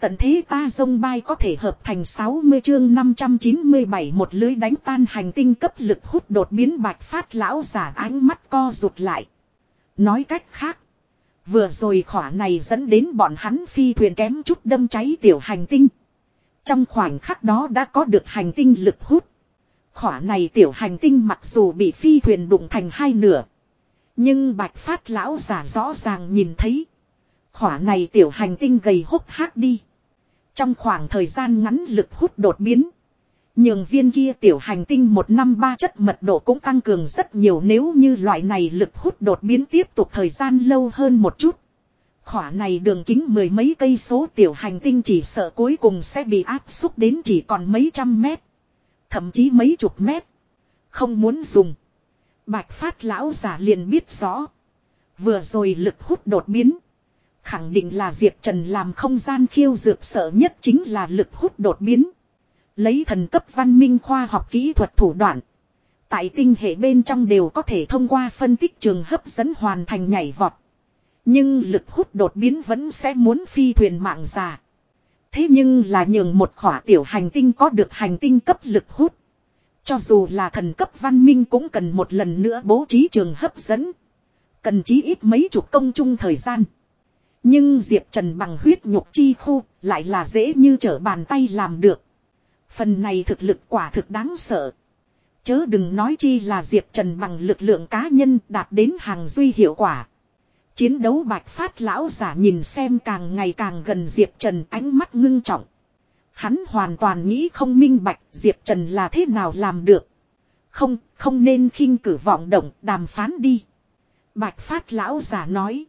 Tận thế ta dông bay có thể hợp thành 60 chương 597 một lưới đánh tan hành tinh cấp lực hút đột biến bạch phát lão giả ánh mắt co rụt lại. Nói cách khác. Vừa rồi khỏa này dẫn đến bọn hắn phi thuyền kém chút đâm cháy tiểu hành tinh. Trong khoảnh khắc đó đã có được hành tinh lực hút. Khỏa này tiểu hành tinh mặc dù bị phi thuyền đụng thành hai nửa. Nhưng bạch phát lão giả rõ ràng nhìn thấy. Khỏa này tiểu hành tinh gầy hốc hác đi. Trong khoảng thời gian ngắn lực hút đột biến. Nhường viên kia tiểu hành tinh một năm ba chất mật độ cũng tăng cường rất nhiều nếu như loại này lực hút đột biến tiếp tục thời gian lâu hơn một chút. Khỏa này đường kính mười mấy cây số tiểu hành tinh chỉ sợ cuối cùng sẽ bị áp xúc đến chỉ còn mấy trăm mét. Thậm chí mấy chục mét. Không muốn dùng. Bạch phát lão giả liền biết rõ. Vừa rồi lực hút đột biến. Khẳng định là Diệp Trần làm không gian khiêu dược sợ nhất chính là lực hút đột biến. Lấy thần cấp văn minh khoa học kỹ thuật thủ đoạn. Tại tinh hệ bên trong đều có thể thông qua phân tích trường hấp dẫn hoàn thành nhảy vọt. Nhưng lực hút đột biến vẫn sẽ muốn phi thuyền mạng già. Thế nhưng là nhường một khỏa tiểu hành tinh có được hành tinh cấp lực hút. Cho dù là thần cấp văn minh cũng cần một lần nữa bố trí trường hấp dẫn. Cần chí ít mấy chục công chung thời gian. Nhưng Diệp Trần bằng huyết nhục chi khu lại là dễ như trở bàn tay làm được. Phần này thực lực quả thực đáng sợ. Chớ đừng nói chi là Diệp Trần bằng lực lượng cá nhân đạt đến hàng duy hiệu quả. Chiến đấu bạch phát lão giả nhìn xem càng ngày càng gần Diệp Trần ánh mắt ngưng trọng. Hắn hoàn toàn nghĩ không minh bạch Diệp Trần là thế nào làm được. Không, không nên khinh cử vọng động đàm phán đi. Bạch phát lão giả nói.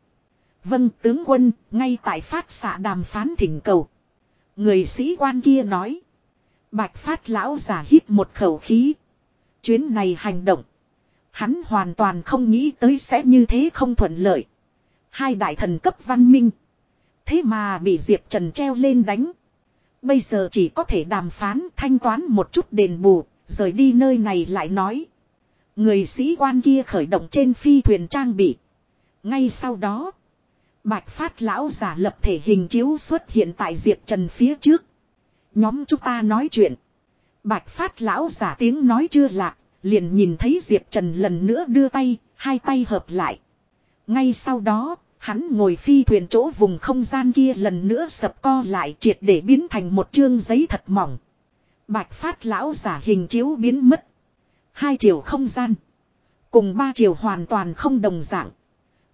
Vâng tướng quân, ngay tại phát xạ đàm phán thỉnh cầu. Người sĩ quan kia nói. Bạch phát lão giả hít một khẩu khí. Chuyến này hành động. Hắn hoàn toàn không nghĩ tới sẽ như thế không thuận lợi. Hai đại thần cấp văn minh. Thế mà bị Diệp Trần treo lên đánh. Bây giờ chỉ có thể đàm phán thanh toán một chút đền bù, rời đi nơi này lại nói. Người sĩ quan kia khởi động trên phi thuyền trang bị. Ngay sau đó, Bạch Phát lão giả lập thể hình chiếu xuất hiện tại Diệp Trần phía trước. Nhóm chúng ta nói chuyện. Bạch Phát lão giả tiếng nói chưa lạc, liền nhìn thấy Diệp Trần lần nữa đưa tay, hai tay hợp lại. Ngay sau đó, hắn ngồi phi thuyền chỗ vùng không gian kia lần nữa sập co lại triệt để biến thành một chương giấy thật mỏng. Bạch phát lão giả hình chiếu biến mất. Hai chiều không gian. Cùng ba chiều hoàn toàn không đồng dạng.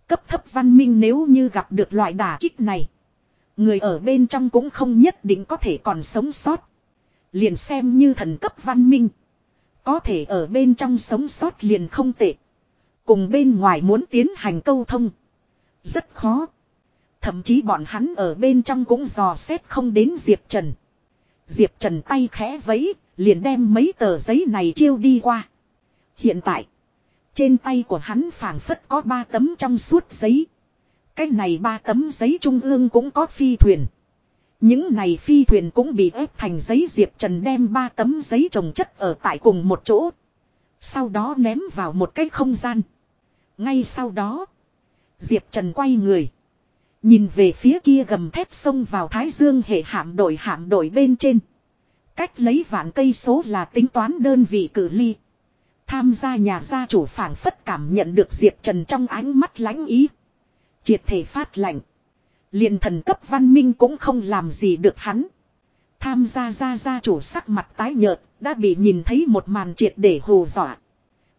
Cấp thấp văn minh nếu như gặp được loại đả kích này. Người ở bên trong cũng không nhất định có thể còn sống sót. Liền xem như thần cấp văn minh. Có thể ở bên trong sống sót liền không tệ. Cùng bên ngoài muốn tiến hành câu thông. Rất khó. Thậm chí bọn hắn ở bên trong cũng dò xét không đến Diệp Trần. Diệp Trần tay khẽ vấy, liền đem mấy tờ giấy này chiêu đi qua. Hiện tại, trên tay của hắn phảng phất có ba tấm trong suốt giấy. Cái này ba tấm giấy trung ương cũng có phi thuyền. Những này phi thuyền cũng bị ép thành giấy Diệp Trần đem ba tấm giấy trồng chất ở tại cùng một chỗ. Sau đó ném vào một cái không gian. Ngay sau đó, Diệp Trần quay người. Nhìn về phía kia gầm thép xông vào Thái Dương hệ hạm đội hạm đội bên trên. Cách lấy vạn cây số là tính toán đơn vị cử ly. Tham gia nhà gia chủ phảng phất cảm nhận được Diệp Trần trong ánh mắt lãnh ý. Triệt thể phát lạnh. liền thần cấp văn minh cũng không làm gì được hắn. Tham gia gia gia chủ sắc mặt tái nhợt, đã bị nhìn thấy một màn triệt để hù dọa.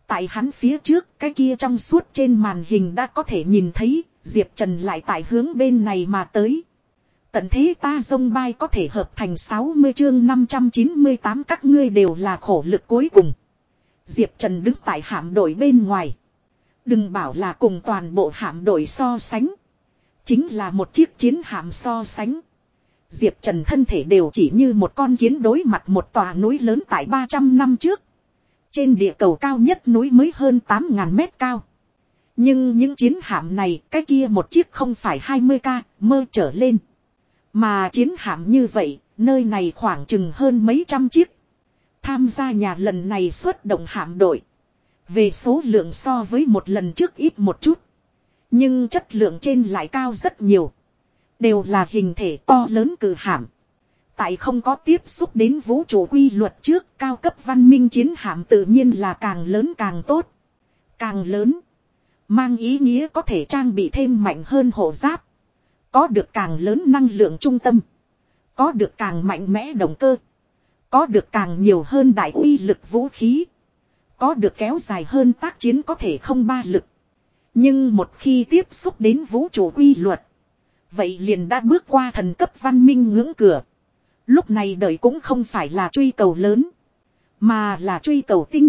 Tại hắn phía trước, cái kia trong suốt trên màn hình đã có thể nhìn thấy, Diệp Trần lại tại hướng bên này mà tới. Tận thế ta dông bay có thể hợp thành 60 chương 598 các ngươi đều là khổ lực cuối cùng. Diệp Trần đứng tại hạm đội bên ngoài. Đừng bảo là cùng toàn bộ hạm đội so sánh. Chính là một chiếc chiến hạm so sánh. Diệp Trần thân thể đều chỉ như một con kiến đối mặt một tòa núi lớn tại 300 năm trước. Trên địa cầu cao nhất núi mới hơn 8.000 mét cao. Nhưng những chiến hạm này, cái kia một chiếc không phải 20k, mơ trở lên. Mà chiến hạm như vậy, nơi này khoảng chừng hơn mấy trăm chiếc. Tham gia nhà lần này xuất động hạm đội. Về số lượng so với một lần trước ít một chút. Nhưng chất lượng trên lại cao rất nhiều. Đều là hình thể to lớn cử hạm Tại không có tiếp xúc đến vũ trụ quy luật trước, cao cấp văn minh chiến hạm tự nhiên là càng lớn càng tốt. Càng lớn. Mang ý nghĩa có thể trang bị thêm mạnh hơn hộ giáp. Có được càng lớn năng lượng trung tâm. Có được càng mạnh mẽ động cơ. Có được càng nhiều hơn đại uy lực vũ khí. Có được kéo dài hơn tác chiến có thể không ba lực. Nhưng một khi tiếp xúc đến vũ trụ quy luật. Vậy liền đã bước qua thần cấp văn minh ngưỡng cửa. Lúc này đợi cũng không phải là truy cầu lớn. Mà là truy cầu tinh.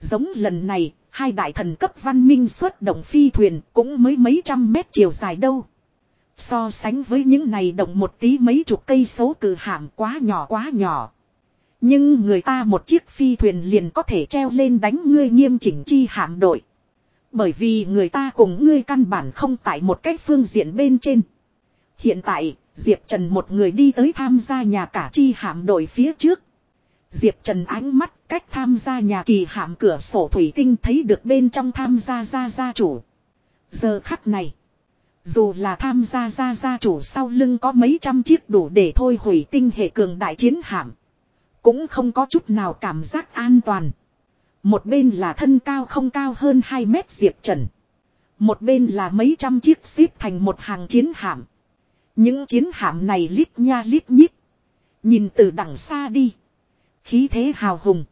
Giống lần này, hai đại thần cấp văn minh xuất động phi thuyền cũng mới mấy trăm mét chiều dài đâu. So sánh với những này động một tí mấy chục cây số cử hạm quá nhỏ quá nhỏ. Nhưng người ta một chiếc phi thuyền liền có thể treo lên đánh ngươi nghiêm chỉnh chi hạm đội. Bởi vì người ta cùng ngươi căn bản không tại một cách phương diện bên trên. Hiện tại, Diệp Trần một người đi tới tham gia nhà cả chi hạm đội phía trước. Diệp Trần ánh mắt cách tham gia nhà kỳ hạm cửa sổ thủy tinh thấy được bên trong tham gia gia gia chủ. Giờ khắc này. Dù là tham gia gia gia chủ sau lưng có mấy trăm chiếc đủ để thôi hủy tinh hệ cường đại chiến hạm. Cũng không có chút nào cảm giác an toàn. Một bên là thân cao không cao hơn 2 mét Diệp Trần. Một bên là mấy trăm chiếc xếp thành một hàng chiến hạm. Những chiến hạm này lít nha lít nhít. Nhìn từ đằng xa đi. Khí thế hào hùng.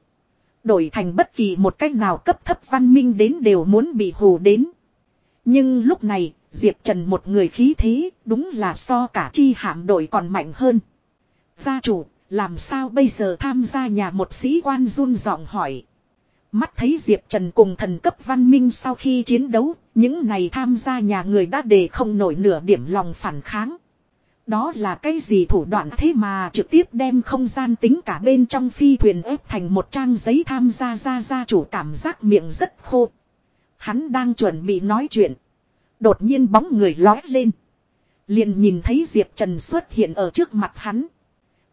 Đổi thành bất kỳ một cách nào cấp thấp văn minh đến đều muốn bị hù đến. Nhưng lúc này, Diệp Trần một người khí thế, đúng là so cả chi hạm đội còn mạnh hơn. Gia chủ, làm sao bây giờ tham gia nhà một sĩ quan run giọng hỏi. Mắt thấy Diệp Trần cùng thần cấp văn minh sau khi chiến đấu, những này tham gia nhà người đã đề không nổi nửa điểm lòng phản kháng. Đó là cái gì thủ đoạn thế mà trực tiếp đem không gian tính cả bên trong phi thuyền ép thành một trang giấy tham gia ra gia chủ cảm giác miệng rất khô. Hắn đang chuẩn bị nói chuyện. Đột nhiên bóng người lói lên. Liền nhìn thấy Diệp Trần xuất hiện ở trước mặt hắn.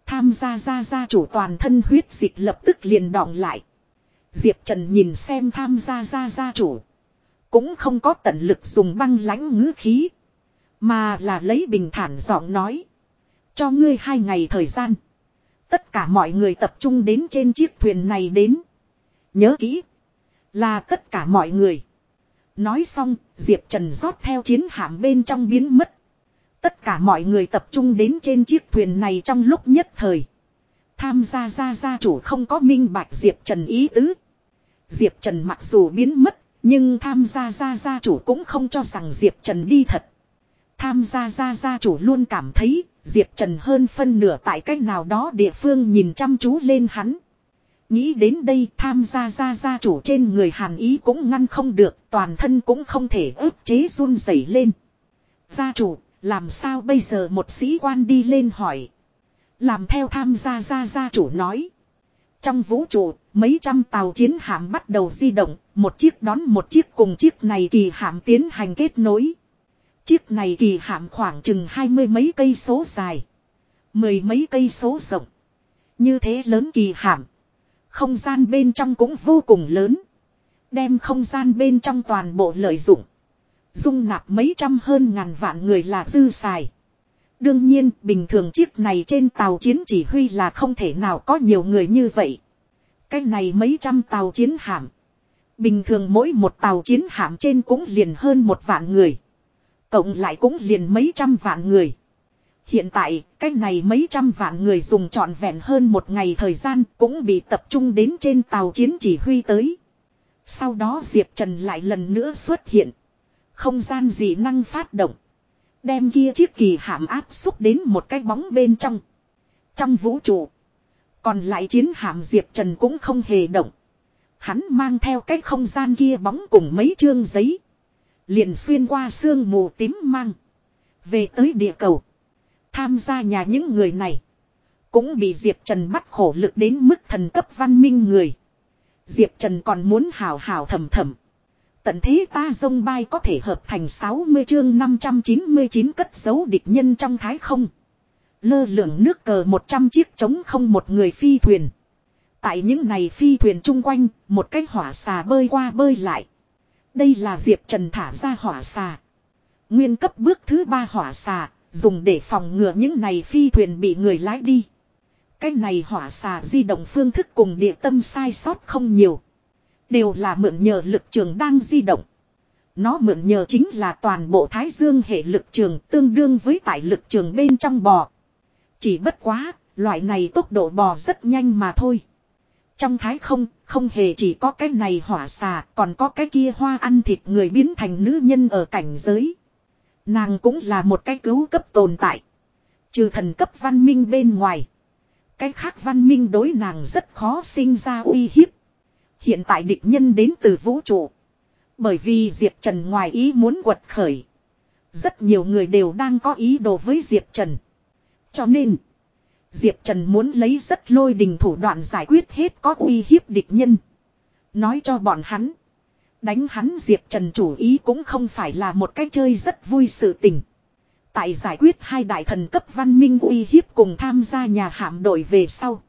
Tham gia ra gia chủ toàn thân huyết dịch lập tức liền đọng lại. Diệp Trần nhìn xem tham gia ra gia chủ. Cũng không có tận lực dùng băng lãnh ngữ khí. Mà là lấy bình thản giọng nói. Cho ngươi hai ngày thời gian. Tất cả mọi người tập trung đến trên chiếc thuyền này đến. Nhớ kỹ. Là tất cả mọi người. Nói xong, Diệp Trần rót theo chiến hạm bên trong biến mất. Tất cả mọi người tập trung đến trên chiếc thuyền này trong lúc nhất thời. Tham gia gia gia chủ không có minh bạch Diệp Trần ý tứ. Diệp Trần mặc dù biến mất, nhưng tham gia gia gia chủ cũng không cho rằng Diệp Trần đi thật. Tham gia gia gia chủ luôn cảm thấy Diệp Trần hơn phân nửa tại cách nào đó địa phương nhìn chăm chú lên hắn. Nghĩ đến đây tham gia gia gia chủ trên người hàn ý cũng ngăn không được, toàn thân cũng không thể ức chế run rẩy lên. Gia chủ, làm sao bây giờ một sĩ quan đi lên hỏi. Làm theo tham gia gia gia chủ nói. Trong vũ trụ, mấy trăm tàu chiến hạm bắt đầu di động, một chiếc đón một chiếc cùng chiếc này kỳ hạm tiến hành kết nối. Chiếc này kỳ hạm khoảng chừng hai mươi mấy cây số dài. Mười mấy cây số rộng. Như thế lớn kỳ hạm. Không gian bên trong cũng vô cùng lớn. Đem không gian bên trong toàn bộ lợi dụng. Dung nạp mấy trăm hơn ngàn vạn người là dư xài. Đương nhiên, bình thường chiếc này trên tàu chiến chỉ huy là không thể nào có nhiều người như vậy. Cái này mấy trăm tàu chiến hạm. Bình thường mỗi một tàu chiến hạm trên cũng liền hơn một vạn người. Cộng lại cũng liền mấy trăm vạn người. Hiện tại, cái này mấy trăm vạn người dùng trọn vẹn hơn một ngày thời gian cũng bị tập trung đến trên tàu chiến chỉ huy tới. Sau đó Diệp Trần lại lần nữa xuất hiện. Không gian dị năng phát động. Đem kia chiếc kỳ hạm áp xúc đến một cái bóng bên trong. Trong vũ trụ. Còn lại chiến hạm Diệp Trần cũng không hề động. Hắn mang theo cái không gian kia bóng cùng mấy chương giấy. Liền xuyên qua sương mù tím mang. Về tới địa cầu. Tham gia nhà những người này. Cũng bị Diệp Trần bắt khổ lực đến mức thần cấp văn minh người. Diệp Trần còn muốn hào hào thầm thầm. Tận thế ta dông bay có thể hợp thành 60 chương 599 cất giấu địch nhân trong thái không. Lơ lửng nước cờ 100 chiếc chống không một người phi thuyền. Tại những này phi thuyền chung quanh, một cái hỏa xà bơi qua bơi lại. Đây là Diệp Trần thả ra hỏa xà. Nguyên cấp bước thứ ba hỏa xà, Dùng để phòng ngừa những này phi thuyền bị người lái đi. Cái này hỏa xà di động phương thức cùng địa tâm sai sót không nhiều. Đều là mượn nhờ lực trường đang di động. Nó mượn nhờ chính là toàn bộ thái dương hệ lực trường tương đương với tại lực trường bên trong bò. Chỉ bất quá, loại này tốc độ bò rất nhanh mà thôi. Trong thái không, không hề chỉ có cái này hỏa xà, còn có cái kia hoa ăn thịt người biến thành nữ nhân ở cảnh giới. Nàng cũng là một cái cứu cấp tồn tại. Trừ thần cấp văn minh bên ngoài. Cái khác văn minh đối nàng rất khó sinh ra uy hiếp. Hiện tại địch nhân đến từ vũ trụ. Bởi vì Diệp Trần ngoài ý muốn quật khởi. Rất nhiều người đều đang có ý đồ với Diệp Trần. Cho nên, Diệp Trần muốn lấy rất lôi đình thủ đoạn giải quyết hết có uy hiếp địch nhân. Nói cho bọn hắn. Đánh hắn Diệp Trần chủ ý cũng không phải là một cách chơi rất vui sự tình. Tại giải quyết hai đại thần cấp văn minh uy hiếp cùng tham gia nhà hạm đội về sau.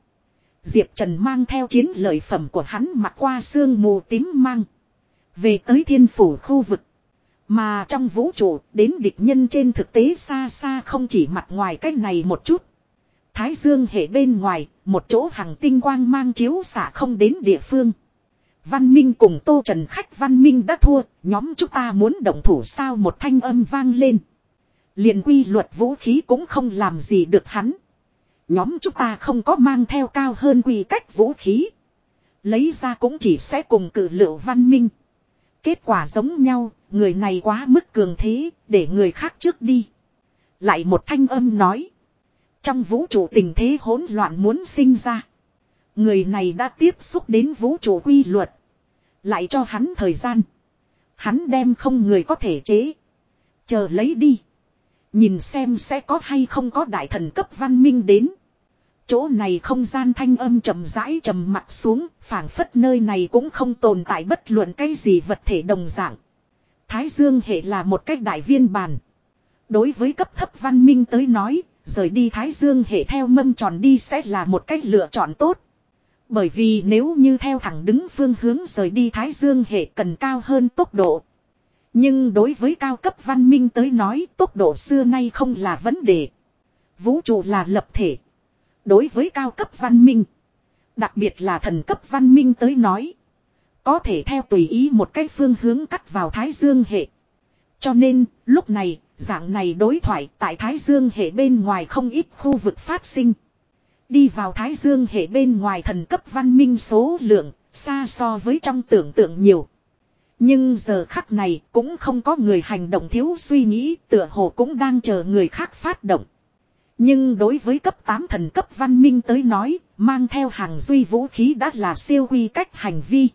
Diệp Trần mang theo chiến lợi phẩm của hắn mặc qua sương mù tím mang. Về tới thiên phủ khu vực. Mà trong vũ trụ đến địch nhân trên thực tế xa xa không chỉ mặt ngoài cái này một chút. Thái dương hệ bên ngoài, một chỗ hàng tinh quang mang chiếu xả không đến địa phương. Văn Minh cùng Tô Trần khách Văn Minh đã thua, nhóm chúng ta muốn động thủ sao một thanh âm vang lên. liền quy luật vũ khí cũng không làm gì được hắn. Nhóm chúng ta không có mang theo cao hơn quy cách vũ khí. Lấy ra cũng chỉ sẽ cùng cử lựu Văn Minh. Kết quả giống nhau, người này quá mức cường thế, để người khác trước đi. Lại một thanh âm nói. Trong vũ trụ tình thế hỗn loạn muốn sinh ra. Người này đã tiếp xúc đến vũ trụ quy luật. Lại cho hắn thời gian. Hắn đem không người có thể chế. Chờ lấy đi. Nhìn xem sẽ có hay không có đại thần cấp văn minh đến. Chỗ này không gian thanh âm trầm rãi trầm mặt xuống, phảng phất nơi này cũng không tồn tại bất luận cái gì vật thể đồng dạng. Thái Dương hệ là một cách đại viên bàn. Đối với cấp thấp văn minh tới nói, rời đi Thái Dương hệ theo mâm tròn đi sẽ là một cách lựa chọn tốt. Bởi vì nếu như theo thẳng đứng phương hướng rời đi Thái Dương hệ cần cao hơn tốc độ. Nhưng đối với cao cấp văn minh tới nói tốc độ xưa nay không là vấn đề. Vũ trụ là lập thể. Đối với cao cấp văn minh. Đặc biệt là thần cấp văn minh tới nói. Có thể theo tùy ý một cái phương hướng cắt vào Thái Dương hệ. Cho nên, lúc này, dạng này đối thoại tại Thái Dương hệ bên ngoài không ít khu vực phát sinh. Đi vào Thái Dương hệ bên ngoài thần cấp văn minh số lượng, xa so với trong tưởng tượng nhiều. Nhưng giờ khắc này cũng không có người hành động thiếu suy nghĩ, tựa hồ cũng đang chờ người khác phát động. Nhưng đối với cấp 8 thần cấp văn minh tới nói, mang theo hàng duy vũ khí đã là siêu quy cách hành vi.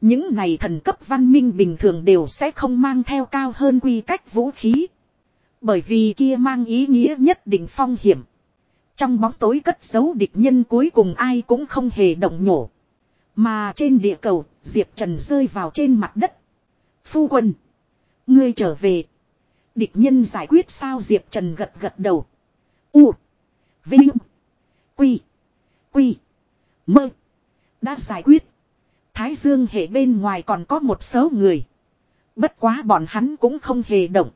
Những này thần cấp văn minh bình thường đều sẽ không mang theo cao hơn quy cách vũ khí. Bởi vì kia mang ý nghĩa nhất định phong hiểm. Trong bóng tối cất giấu địch nhân cuối cùng ai cũng không hề động nhổ. Mà trên địa cầu, Diệp Trần rơi vào trên mặt đất. Phu quân. Ngươi trở về. Địch nhân giải quyết sao Diệp Trần gật gật đầu. U. Vinh. Quy. Quy. Mơ. Đã giải quyết. Thái Dương hệ bên ngoài còn có một số người. Bất quá bọn hắn cũng không hề động.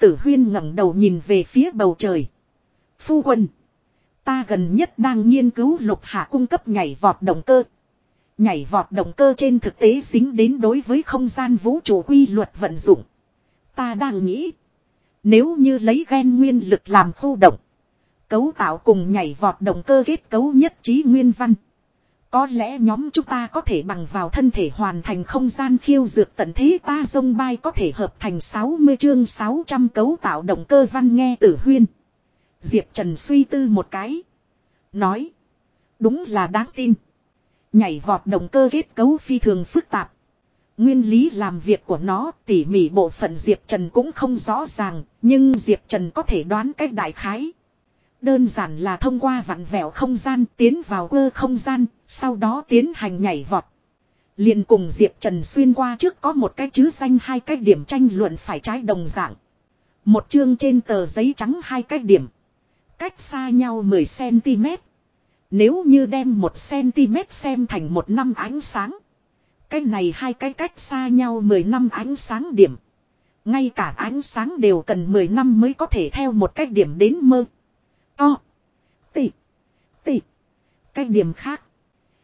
Tử huyên ngẩng đầu nhìn về phía bầu trời. Phu quân. Ta gần nhất đang nghiên cứu lục hạ cung cấp nhảy vọt động cơ. Nhảy vọt động cơ trên thực tế dính đến đối với không gian vũ trụ quy luật vận dụng. Ta đang nghĩ. Nếu như lấy gen nguyên lực làm khu động. Cấu tạo cùng nhảy vọt động cơ kết cấu nhất trí nguyên văn. Có lẽ nhóm chúng ta có thể bằng vào thân thể hoàn thành không gian khiêu dược tận thế ta sông bay có thể hợp thành 60 chương 600 cấu tạo động cơ văn nghe tử huyên. Diệp Trần suy tư một cái. Nói. Đúng là đáng tin. Nhảy vọt động cơ kết cấu phi thường phức tạp. Nguyên lý làm việc của nó tỉ mỉ bộ phận Diệp Trần cũng không rõ ràng, nhưng Diệp Trần có thể đoán cách đại khái. Đơn giản là thông qua vặn vẹo không gian tiến vào cơ không gian, sau đó tiến hành nhảy vọt. liền cùng Diệp Trần xuyên qua trước có một cái chữ xanh hai cái điểm tranh luận phải trái đồng dạng. Một chương trên tờ giấy trắng hai cái điểm. Cách xa nhau 10cm. Nếu như đem 1cm xem thành một năm ánh sáng. Cái này hai cái cách xa nhau 10 năm ánh sáng điểm. Ngay cả ánh sáng đều cần 10 năm mới có thể theo một cách điểm đến mơ. To. Tị. Tị. Cách điểm khác.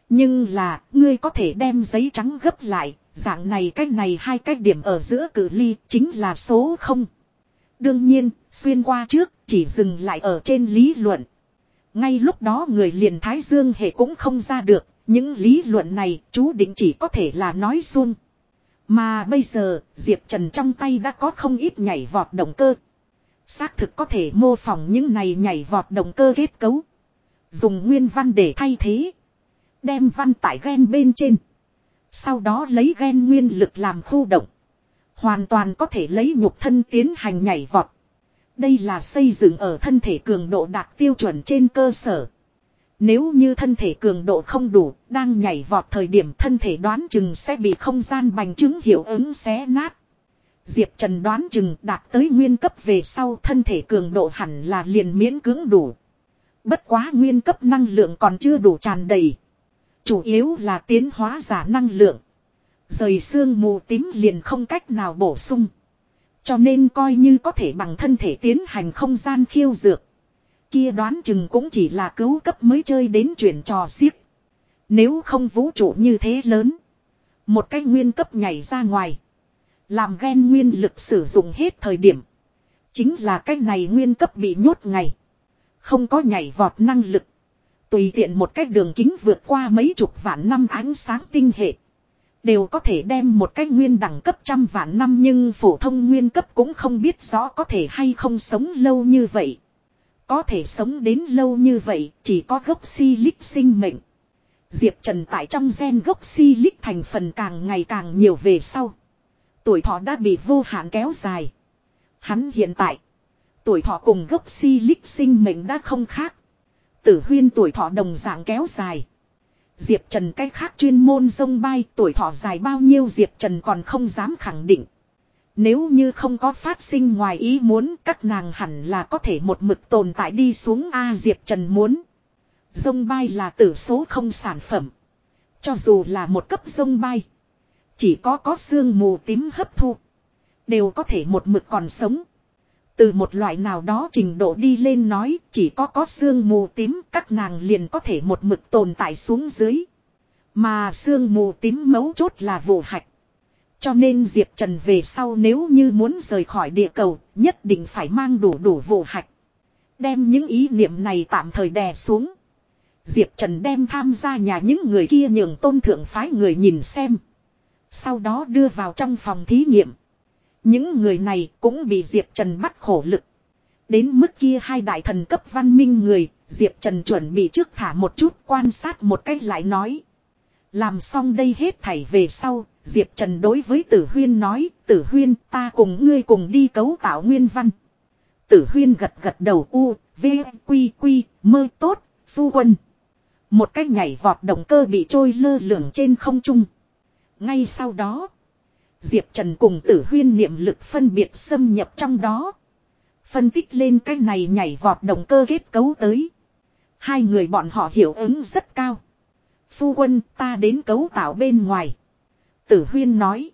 Nhưng là, ngươi có thể đem giấy trắng gấp lại, dạng này cách này hai cách điểm ở giữa cử ly chính là số 0. Đương nhiên, xuyên qua trước, chỉ dừng lại ở trên lý luận. Ngay lúc đó người liền Thái Dương hệ cũng không ra được, những lý luận này chú định chỉ có thể là nói xuông. Mà bây giờ, Diệp Trần trong tay đã có không ít nhảy vọt động cơ. Xác thực có thể mô phỏng những này nhảy vọt động cơ kết cấu. Dùng nguyên văn để thay thế. Đem văn tải gen bên trên. Sau đó lấy gen nguyên lực làm khu động. Hoàn toàn có thể lấy nhục thân tiến hành nhảy vọt. Đây là xây dựng ở thân thể cường độ đạt tiêu chuẩn trên cơ sở. Nếu như thân thể cường độ không đủ, đang nhảy vọt thời điểm thân thể đoán chừng sẽ bị không gian bành chứng hiệu ứng xé nát. Diệp Trần đoán chừng đạt tới nguyên cấp về sau thân thể cường độ hẳn là liền miễn cưỡng đủ. Bất quá nguyên cấp năng lượng còn chưa đủ tràn đầy. Chủ yếu là tiến hóa giả năng lượng. Rời xương mù tím liền không cách nào bổ sung. Cho nên coi như có thể bằng thân thể tiến hành không gian khiêu dược. Kia đoán chừng cũng chỉ là cứu cấp mới chơi đến chuyển trò xiếc. Nếu không vũ trụ như thế lớn. Một cái nguyên cấp nhảy ra ngoài. Làm ghen nguyên lực sử dụng hết thời điểm. Chính là cái này nguyên cấp bị nhốt ngày. Không có nhảy vọt năng lực. Tùy tiện một cách đường kính vượt qua mấy chục vạn năm ánh sáng tinh hệ. Đều có thể đem một cái nguyên đẳng cấp trăm vạn năm nhưng phổ thông nguyên cấp cũng không biết rõ có thể hay không sống lâu như vậy. Có thể sống đến lâu như vậy, chỉ có gốc silic sinh mệnh. Diệp Trần tại trong gen gốc silic thành phần càng ngày càng nhiều về sau. Tuổi thọ đã bị vô hạn kéo dài. Hắn hiện tại. Tuổi thọ cùng gốc silic sinh mệnh đã không khác. Tử huyên tuổi thọ đồng dạng kéo dài. Diệp Trần cách khác chuyên môn sông bay, tuổi thọ dài bao nhiêu Diệp Trần còn không dám khẳng định. Nếu như không có phát sinh ngoài ý muốn, các nàng hẳn là có thể một mực tồn tại đi xuống A Diệp Trần muốn. Dông bay là tử số không sản phẩm. Cho dù là một cấp dông bay. Chỉ có có xương mù tím hấp thu. Đều có thể một mực còn sống. Từ một loại nào đó trình độ đi lên nói, chỉ có có xương mù tím, các nàng liền có thể một mực tồn tại xuống dưới. Mà xương mù tím mấu chốt là vụ hạch. Cho nên Diệp Trần về sau nếu như muốn rời khỏi địa cầu, nhất định phải mang đủ đủ vụ hạch. Đem những ý niệm này tạm thời đè xuống. Diệp Trần đem tham gia nhà những người kia nhường tôn thượng phái người nhìn xem. Sau đó đưa vào trong phòng thí nghiệm. Những người này cũng bị Diệp Trần bắt khổ lực. Đến mức kia hai đại thần cấp văn minh người, Diệp Trần chuẩn bị trước thả một chút quan sát một cách lại nói. Làm xong đây hết thảy về sau, Diệp Trần đối với Tử Huyên nói, Tử Huyên ta cùng ngươi cùng đi cấu tạo nguyên văn. Tử Huyên gật gật đầu u, v, quy quy, mơ tốt, phu quân. Một cách nhảy vọt động cơ bị trôi lơ lửng trên không trung. Ngay sau đó, Diệp Trần cùng tử huyên niệm lực phân biệt xâm nhập trong đó. Phân tích lên cái này nhảy vọt động cơ kết cấu tới. Hai người bọn họ hiểu ứng rất cao. Phu quân, ta đến cấu tạo bên ngoài. Tử huyên nói.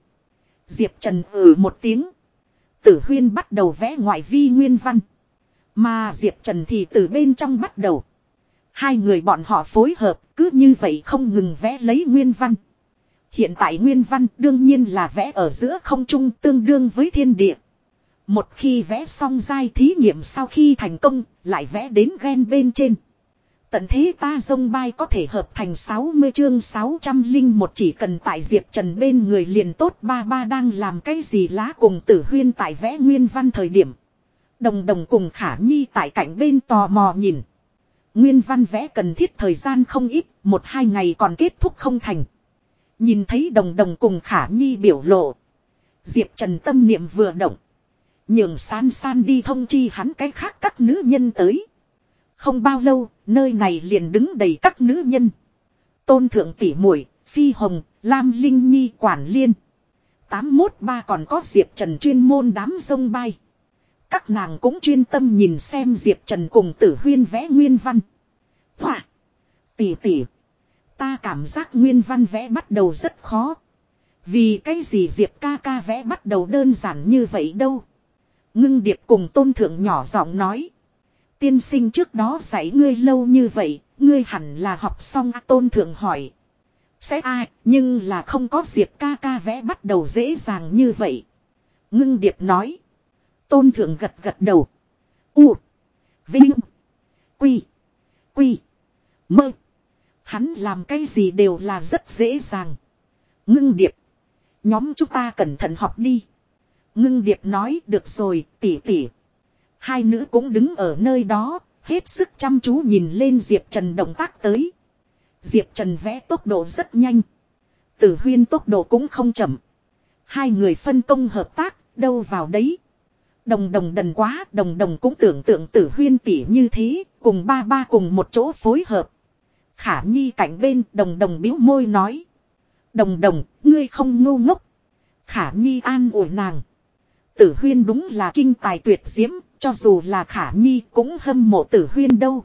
Diệp Trần ừ một tiếng. Tử huyên bắt đầu vẽ ngoại vi nguyên văn. Mà Diệp Trần thì từ bên trong bắt đầu. Hai người bọn họ phối hợp cứ như vậy không ngừng vẽ lấy nguyên văn. Hiện tại nguyên văn đương nhiên là vẽ ở giữa không trung tương đương với thiên địa. Một khi vẽ xong giai thí nghiệm sau khi thành công, lại vẽ đến ghen bên trên. Tận thế ta dông bay có thể hợp thành 60 chương 600 linh một chỉ cần tại Diệp Trần bên người liền tốt ba ba đang làm cái gì lá cùng tử huyên tại vẽ nguyên văn thời điểm. Đồng đồng cùng khả nhi tại cạnh bên tò mò nhìn. Nguyên văn vẽ cần thiết thời gian không ít, một hai ngày còn kết thúc không thành. Nhìn thấy đồng đồng cùng khả nhi biểu lộ. Diệp Trần tâm niệm vừa động. Nhường san san đi thông chi hắn cái khác các nữ nhân tới. Không bao lâu, nơi này liền đứng đầy các nữ nhân. Tôn thượng tỷ muội Phi Hồng, Lam Linh Nhi quản liên. tám mốt ba còn có Diệp Trần chuyên môn đám sông bay. Các nàng cũng chuyên tâm nhìn xem Diệp Trần cùng tử huyên vẽ nguyên văn. Hỏa! Tỷ tỷ! Ta cảm giác nguyên văn vẽ bắt đầu rất khó. Vì cái gì Diệp ca ca vẽ bắt đầu đơn giản như vậy đâu. Ngưng điệp cùng tôn thượng nhỏ giọng nói. Tiên sinh trước đó dạy ngươi lâu như vậy, ngươi hẳn là học xong tôn thượng hỏi. Sẽ ai, nhưng là không có Diệp ca ca vẽ bắt đầu dễ dàng như vậy. Ngưng điệp nói. Tôn thượng gật gật đầu. U. Vinh. Quy. Quy. Mơ. Hắn làm cái gì đều là rất dễ dàng. Ngưng điệp. Nhóm chúng ta cẩn thận học đi. Ngưng điệp nói được rồi tỉ tỉ. Hai nữ cũng đứng ở nơi đó. Hết sức chăm chú nhìn lên Diệp Trần động tác tới. Diệp Trần vẽ tốc độ rất nhanh. Tử huyên tốc độ cũng không chậm. Hai người phân công hợp tác, đâu vào đấy. Đồng đồng đần quá, đồng đồng cũng tưởng tượng tử huyên tỉ như thế, cùng ba ba cùng một chỗ phối hợp. Khả nhi cạnh bên, đồng đồng biếu môi nói. Đồng đồng, ngươi không ngu ngốc. Khả nhi an ủi nàng. Tử huyên đúng là kinh tài tuyệt diễm, cho dù là khả nhi cũng hâm mộ tử huyên đâu.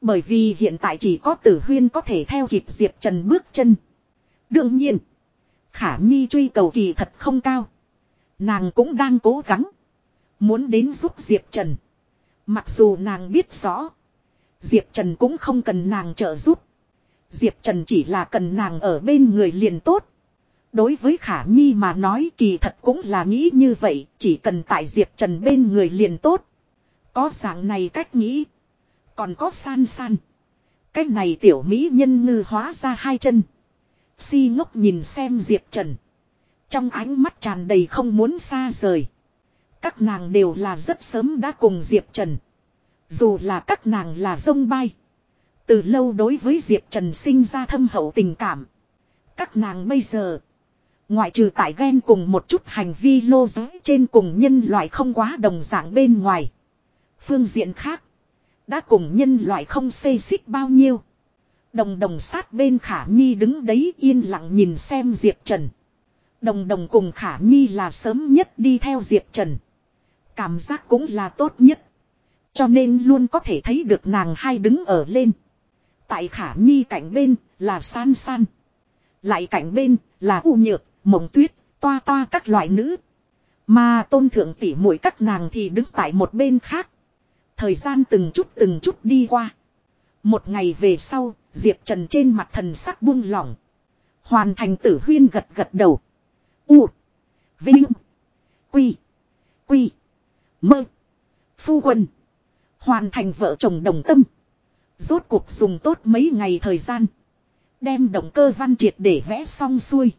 Bởi vì hiện tại chỉ có tử huyên có thể theo kịp Diệp Trần bước chân. Đương nhiên, khả nhi truy cầu kỳ thật không cao. Nàng cũng đang cố gắng. Muốn đến giúp Diệp Trần. Mặc dù nàng biết rõ. Diệp Trần cũng không cần nàng trợ giúp. Diệp Trần chỉ là cần nàng ở bên người liền tốt. Đối với Khả Nhi mà nói kỳ thật cũng là nghĩ như vậy, chỉ cần tại Diệp Trần bên người liền tốt. Có dạng này cách nghĩ. Còn có san san. Cách này tiểu mỹ nhân ngư hóa ra hai chân. Si ngốc nhìn xem Diệp Trần. Trong ánh mắt tràn đầy không muốn xa rời. Các nàng đều là rất sớm đã cùng Diệp Trần. Dù là các nàng là dông bay. Từ lâu đối với Diệp Trần sinh ra thâm hậu tình cảm. Các nàng bây giờ. Ngoại trừ tại ghen cùng một chút hành vi lô giới trên cùng nhân loại không quá đồng dạng bên ngoài. Phương diện khác. Đã cùng nhân loại không xây xích bao nhiêu. Đồng đồng sát bên Khả Nhi đứng đấy yên lặng nhìn xem Diệp Trần. Đồng đồng cùng Khả Nhi là sớm nhất đi theo Diệp Trần. Cảm giác cũng là tốt nhất. Cho nên luôn có thể thấy được nàng hai đứng ở lên. Tại Khả Nhi cạnh bên là san san. Lại cạnh bên là u nhược, mộng tuyết, toa toa các loại nữ. Mà tôn thượng tỷ muội các nàng thì đứng tại một bên khác. Thời gian từng chút từng chút đi qua. Một ngày về sau, Diệp Trần trên mặt thần sắc buông lỏng. Hoàn thành tử huyên gật gật đầu. U. Vinh. Quy. Quy. Mơ. Phu quân. Hoàn thành vợ chồng đồng tâm. Rốt cuộc dùng tốt mấy ngày thời gian. Đem động cơ văn triệt để vẽ xong xuôi.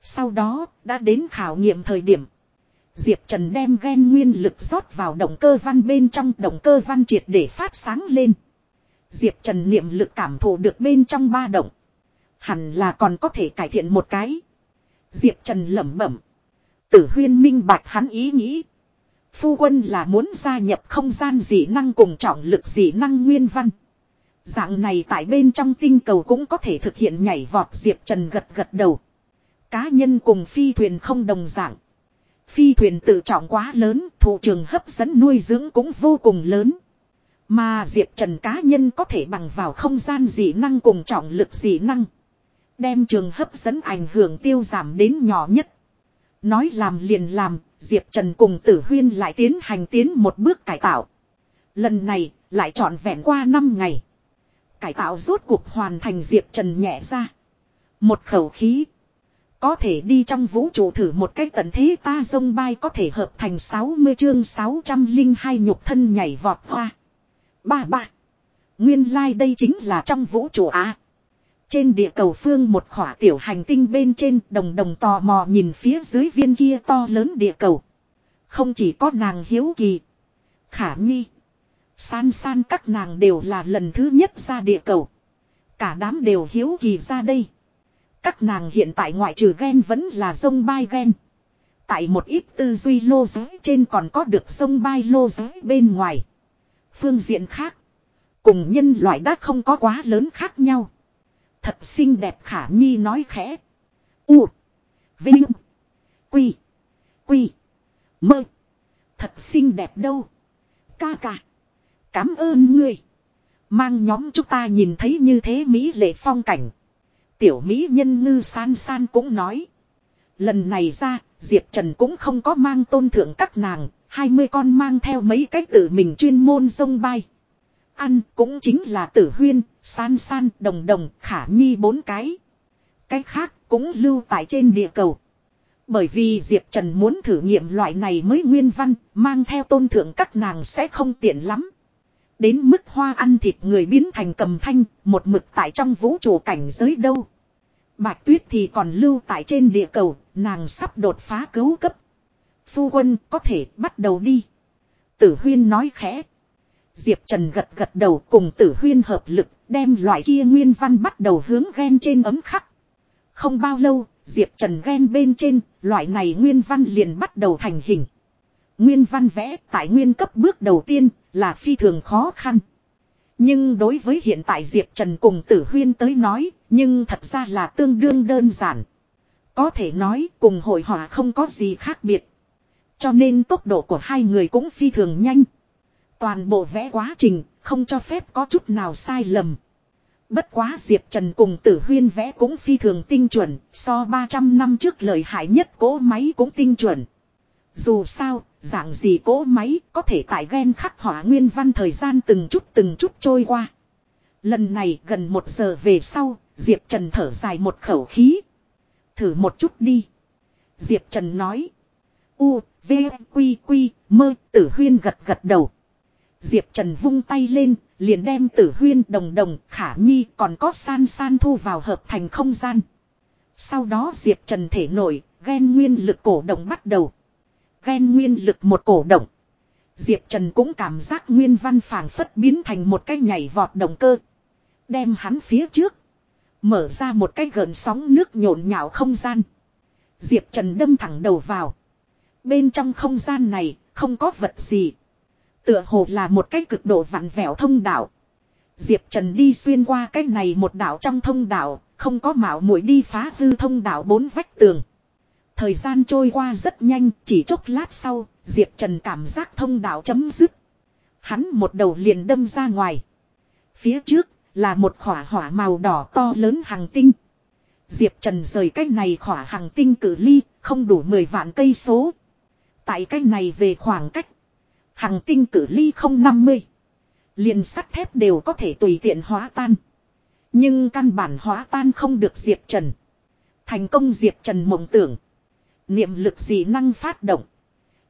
Sau đó, đã đến khảo nghiệm thời điểm. Diệp Trần đem ghen nguyên lực rót vào động cơ văn bên trong động cơ văn triệt để phát sáng lên. Diệp Trần niệm lực cảm thụ được bên trong ba động. Hẳn là còn có thể cải thiện một cái. Diệp Trần lẩm bẩm. Tử huyên minh bạch hắn ý nghĩ. Phu quân là muốn gia nhập không gian dị năng cùng trọng lực dị năng nguyên văn. Dạng này tại bên trong tinh cầu cũng có thể thực hiện nhảy vọt Diệp Trần gật gật đầu. Cá nhân cùng phi thuyền không đồng dạng. Phi thuyền tự trọng quá lớn, thủ trường hấp dẫn nuôi dưỡng cũng vô cùng lớn. Mà Diệp Trần cá nhân có thể bằng vào không gian dị năng cùng trọng lực dị năng. Đem trường hấp dẫn ảnh hưởng tiêu giảm đến nhỏ nhất. Nói làm liền làm, Diệp Trần cùng Tử Huyên lại tiến hành tiến một bước cải tạo. Lần này, lại trọn vẹn qua 5 ngày. Cải tạo rốt cuộc hoàn thành Diệp Trần nhẹ ra. Một khẩu khí. Có thể đi trong vũ trụ thử một cách tận thế ta dông bay có thể hợp thành 60 chương 602 nhục thân nhảy vọt hoa. Ba ba. Nguyên lai like đây chính là trong vũ trụ á. Trên địa cầu phương một khỏa tiểu hành tinh bên trên đồng đồng tò mò nhìn phía dưới viên kia to lớn địa cầu. Không chỉ có nàng hiếu kỳ. Khả nhi. San san các nàng đều là lần thứ nhất ra địa cầu. Cả đám đều hiếu kỳ ra đây. Các nàng hiện tại ngoại trừ ghen vẫn là sông bay ghen. Tại một ít tư duy lô giới trên còn có được sông bay lô giới bên ngoài. Phương diện khác. Cùng nhân loại đã không có quá lớn khác nhau. Thật xinh đẹp khả nhi nói khẽ. U. Vinh. Quy. Quy. Mơ. Thật xinh đẹp đâu. Ca ca. Cảm ơn ngươi. Mang nhóm chúng ta nhìn thấy như thế Mỹ lệ phong cảnh. Tiểu Mỹ nhân ngư san san cũng nói. Lần này ra, Diệp Trần cũng không có mang tôn thượng các nàng, 20 con mang theo mấy cái tự mình chuyên môn sông bay. Ăn cũng chính là tử huyên, san san, đồng đồng, khả nhi bốn cái. Cái khác cũng lưu tại trên địa cầu. Bởi vì Diệp Trần muốn thử nghiệm loại này mới nguyên văn, mang theo tôn thượng các nàng sẽ không tiện lắm. Đến mức hoa ăn thịt người biến thành cầm thanh, một mực tại trong vũ trụ cảnh giới đâu. Bạch Tuyết thì còn lưu tại trên địa cầu, nàng sắp đột phá cứu cấp. Phu quân có thể bắt đầu đi. Tử Huyên nói khẽ. Diệp Trần gật gật đầu cùng Tử Huyên hợp lực, đem loại kia nguyên văn bắt đầu hướng ghen trên ấm khắc. Không bao lâu, Diệp Trần ghen bên trên, loại này nguyên văn liền bắt đầu thành hình. Nguyên văn vẽ tại nguyên cấp bước đầu tiên là phi thường khó khăn. Nhưng đối với hiện tại Diệp Trần cùng Tử Huyên tới nói, nhưng thật ra là tương đương đơn giản. Có thể nói cùng hội họa không có gì khác biệt. Cho nên tốc độ của hai người cũng phi thường nhanh. Toàn bộ vẽ quá trình không cho phép có chút nào sai lầm. Bất quá Diệp Trần cùng tử huyên vẽ cũng phi thường tinh chuẩn, so 300 năm trước lời hại nhất cỗ máy cũng tinh chuẩn. Dù sao, dạng gì cỗ máy có thể tại ghen khắc hỏa nguyên văn thời gian từng chút từng chút trôi qua. Lần này gần một giờ về sau, Diệp Trần thở dài một khẩu khí. Thử một chút đi. Diệp Trần nói. U, V, Quy, Quy, mơ, tử huyên gật gật đầu. Diệp Trần vung tay lên, liền đem tử huyên đồng đồng, khả nhi còn có san san thu vào hợp thành không gian. Sau đó Diệp Trần thể nổi, ghen nguyên lực cổ động bắt đầu. Ghen nguyên lực một cổ động. Diệp Trần cũng cảm giác nguyên văn phảng phất biến thành một cái nhảy vọt động cơ. Đem hắn phía trước. Mở ra một cái gần sóng nước nhộn nhạo không gian. Diệp Trần đâm thẳng đầu vào. Bên trong không gian này, không có vật gì. Tựa hồ là một cái cực độ vặn vẹo thông đạo. Diệp Trần đi xuyên qua cái này một đạo trong thông đạo, không có mạo muội đi phá hư thông đạo bốn vách tường. Thời gian trôi qua rất nhanh, chỉ chốc lát sau, Diệp Trần cảm giác thông đạo chấm dứt. Hắn một đầu liền đâm ra ngoài. Phía trước, là một khỏa hỏa màu đỏ to lớn hàng tinh. Diệp Trần rời cái này khỏa hàng tinh cử ly, không đủ 10 vạn cây số. Tại cái này về khoảng cách. Hàng tinh cử ly không 50. liền sắt thép đều có thể tùy tiện hóa tan. Nhưng căn bản hóa tan không được Diệp Trần. Thành công Diệp Trần mộng tưởng. Niệm lực dị năng phát động.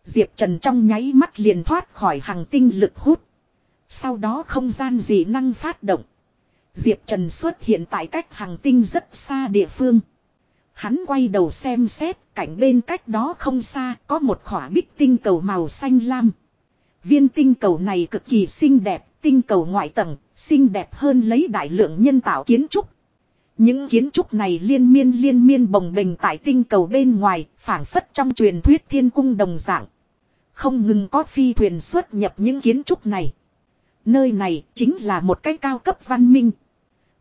Diệp Trần trong nháy mắt liền thoát khỏi hàng tinh lực hút. Sau đó không gian dị năng phát động. Diệp Trần xuất hiện tại cách hàng tinh rất xa địa phương. Hắn quay đầu xem xét, cảnh bên cách đó không xa có một khỏa bích tinh cầu màu xanh lam. Viên tinh cầu này cực kỳ xinh đẹp, tinh cầu ngoại tầng, xinh đẹp hơn lấy đại lượng nhân tạo kiến trúc. Những kiến trúc này liên miên liên miên bồng bềnh tại tinh cầu bên ngoài, phản phất trong truyền thuyết thiên cung đồng dạng. Không ngừng có phi thuyền xuất nhập những kiến trúc này. Nơi này chính là một cái cao cấp văn minh.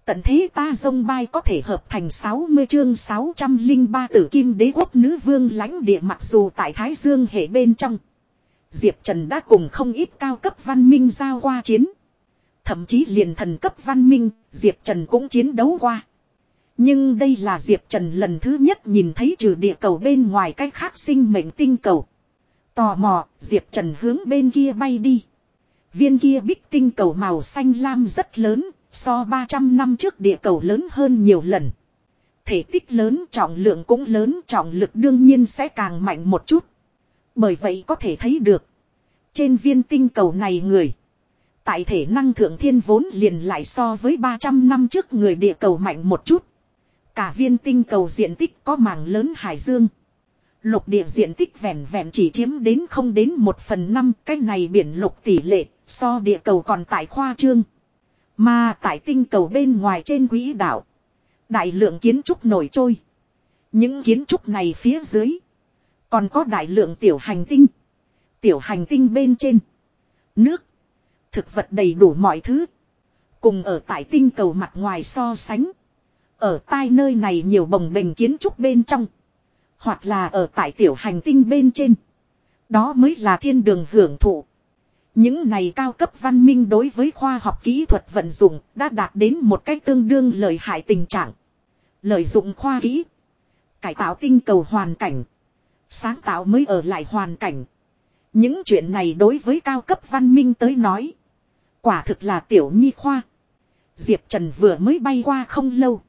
Tận thế ta dông bay có thể hợp thành 60 chương 603 tử kim đế quốc nữ vương lãnh địa mặc dù tại Thái Dương hệ bên trong. Diệp Trần đã cùng không ít cao cấp văn minh giao qua chiến. Thậm chí liền thần cấp văn minh, Diệp Trần cũng chiến đấu qua. Nhưng đây là Diệp Trần lần thứ nhất nhìn thấy trừ địa cầu bên ngoài cái khác sinh mệnh tinh cầu. Tò mò, Diệp Trần hướng bên kia bay đi. Viên kia bích tinh cầu màu xanh lam rất lớn, so 300 năm trước địa cầu lớn hơn nhiều lần. Thể tích lớn trọng lượng cũng lớn trọng lực đương nhiên sẽ càng mạnh một chút. Bởi vậy có thể thấy được. Trên viên tinh cầu này người. Tại thể năng thượng thiên vốn liền lại so với 300 năm trước người địa cầu mạnh một chút. Cả viên tinh cầu diện tích có mảng lớn hải dương. Lục địa diện tích vẹn vẹn chỉ chiếm đến không đến một phần năm cái này biển lục tỷ lệ so địa cầu còn tại khoa trương. Mà tại tinh cầu bên ngoài trên quỹ đảo. Đại lượng kiến trúc nổi trôi. Những kiến trúc này phía dưới. Còn có đại lượng tiểu hành tinh. Tiểu hành tinh bên trên. Nước. Thực vật đầy đủ mọi thứ. Cùng ở tại tinh cầu mặt ngoài so sánh. Ở tai nơi này nhiều bồng bềnh kiến trúc bên trong. Hoặc là ở tại tiểu hành tinh bên trên. Đó mới là thiên đường hưởng thụ. Những này cao cấp văn minh đối với khoa học kỹ thuật vận dụng đã đạt đến một cách tương đương lợi hại tình trạng. Lợi dụng khoa kỹ. Cải tạo tinh cầu hoàn cảnh. Sáng tạo mới ở lại hoàn cảnh. Những chuyện này đối với cao cấp văn minh tới nói. Quả thực là tiểu nhi khoa. Diệp Trần vừa mới bay qua không lâu.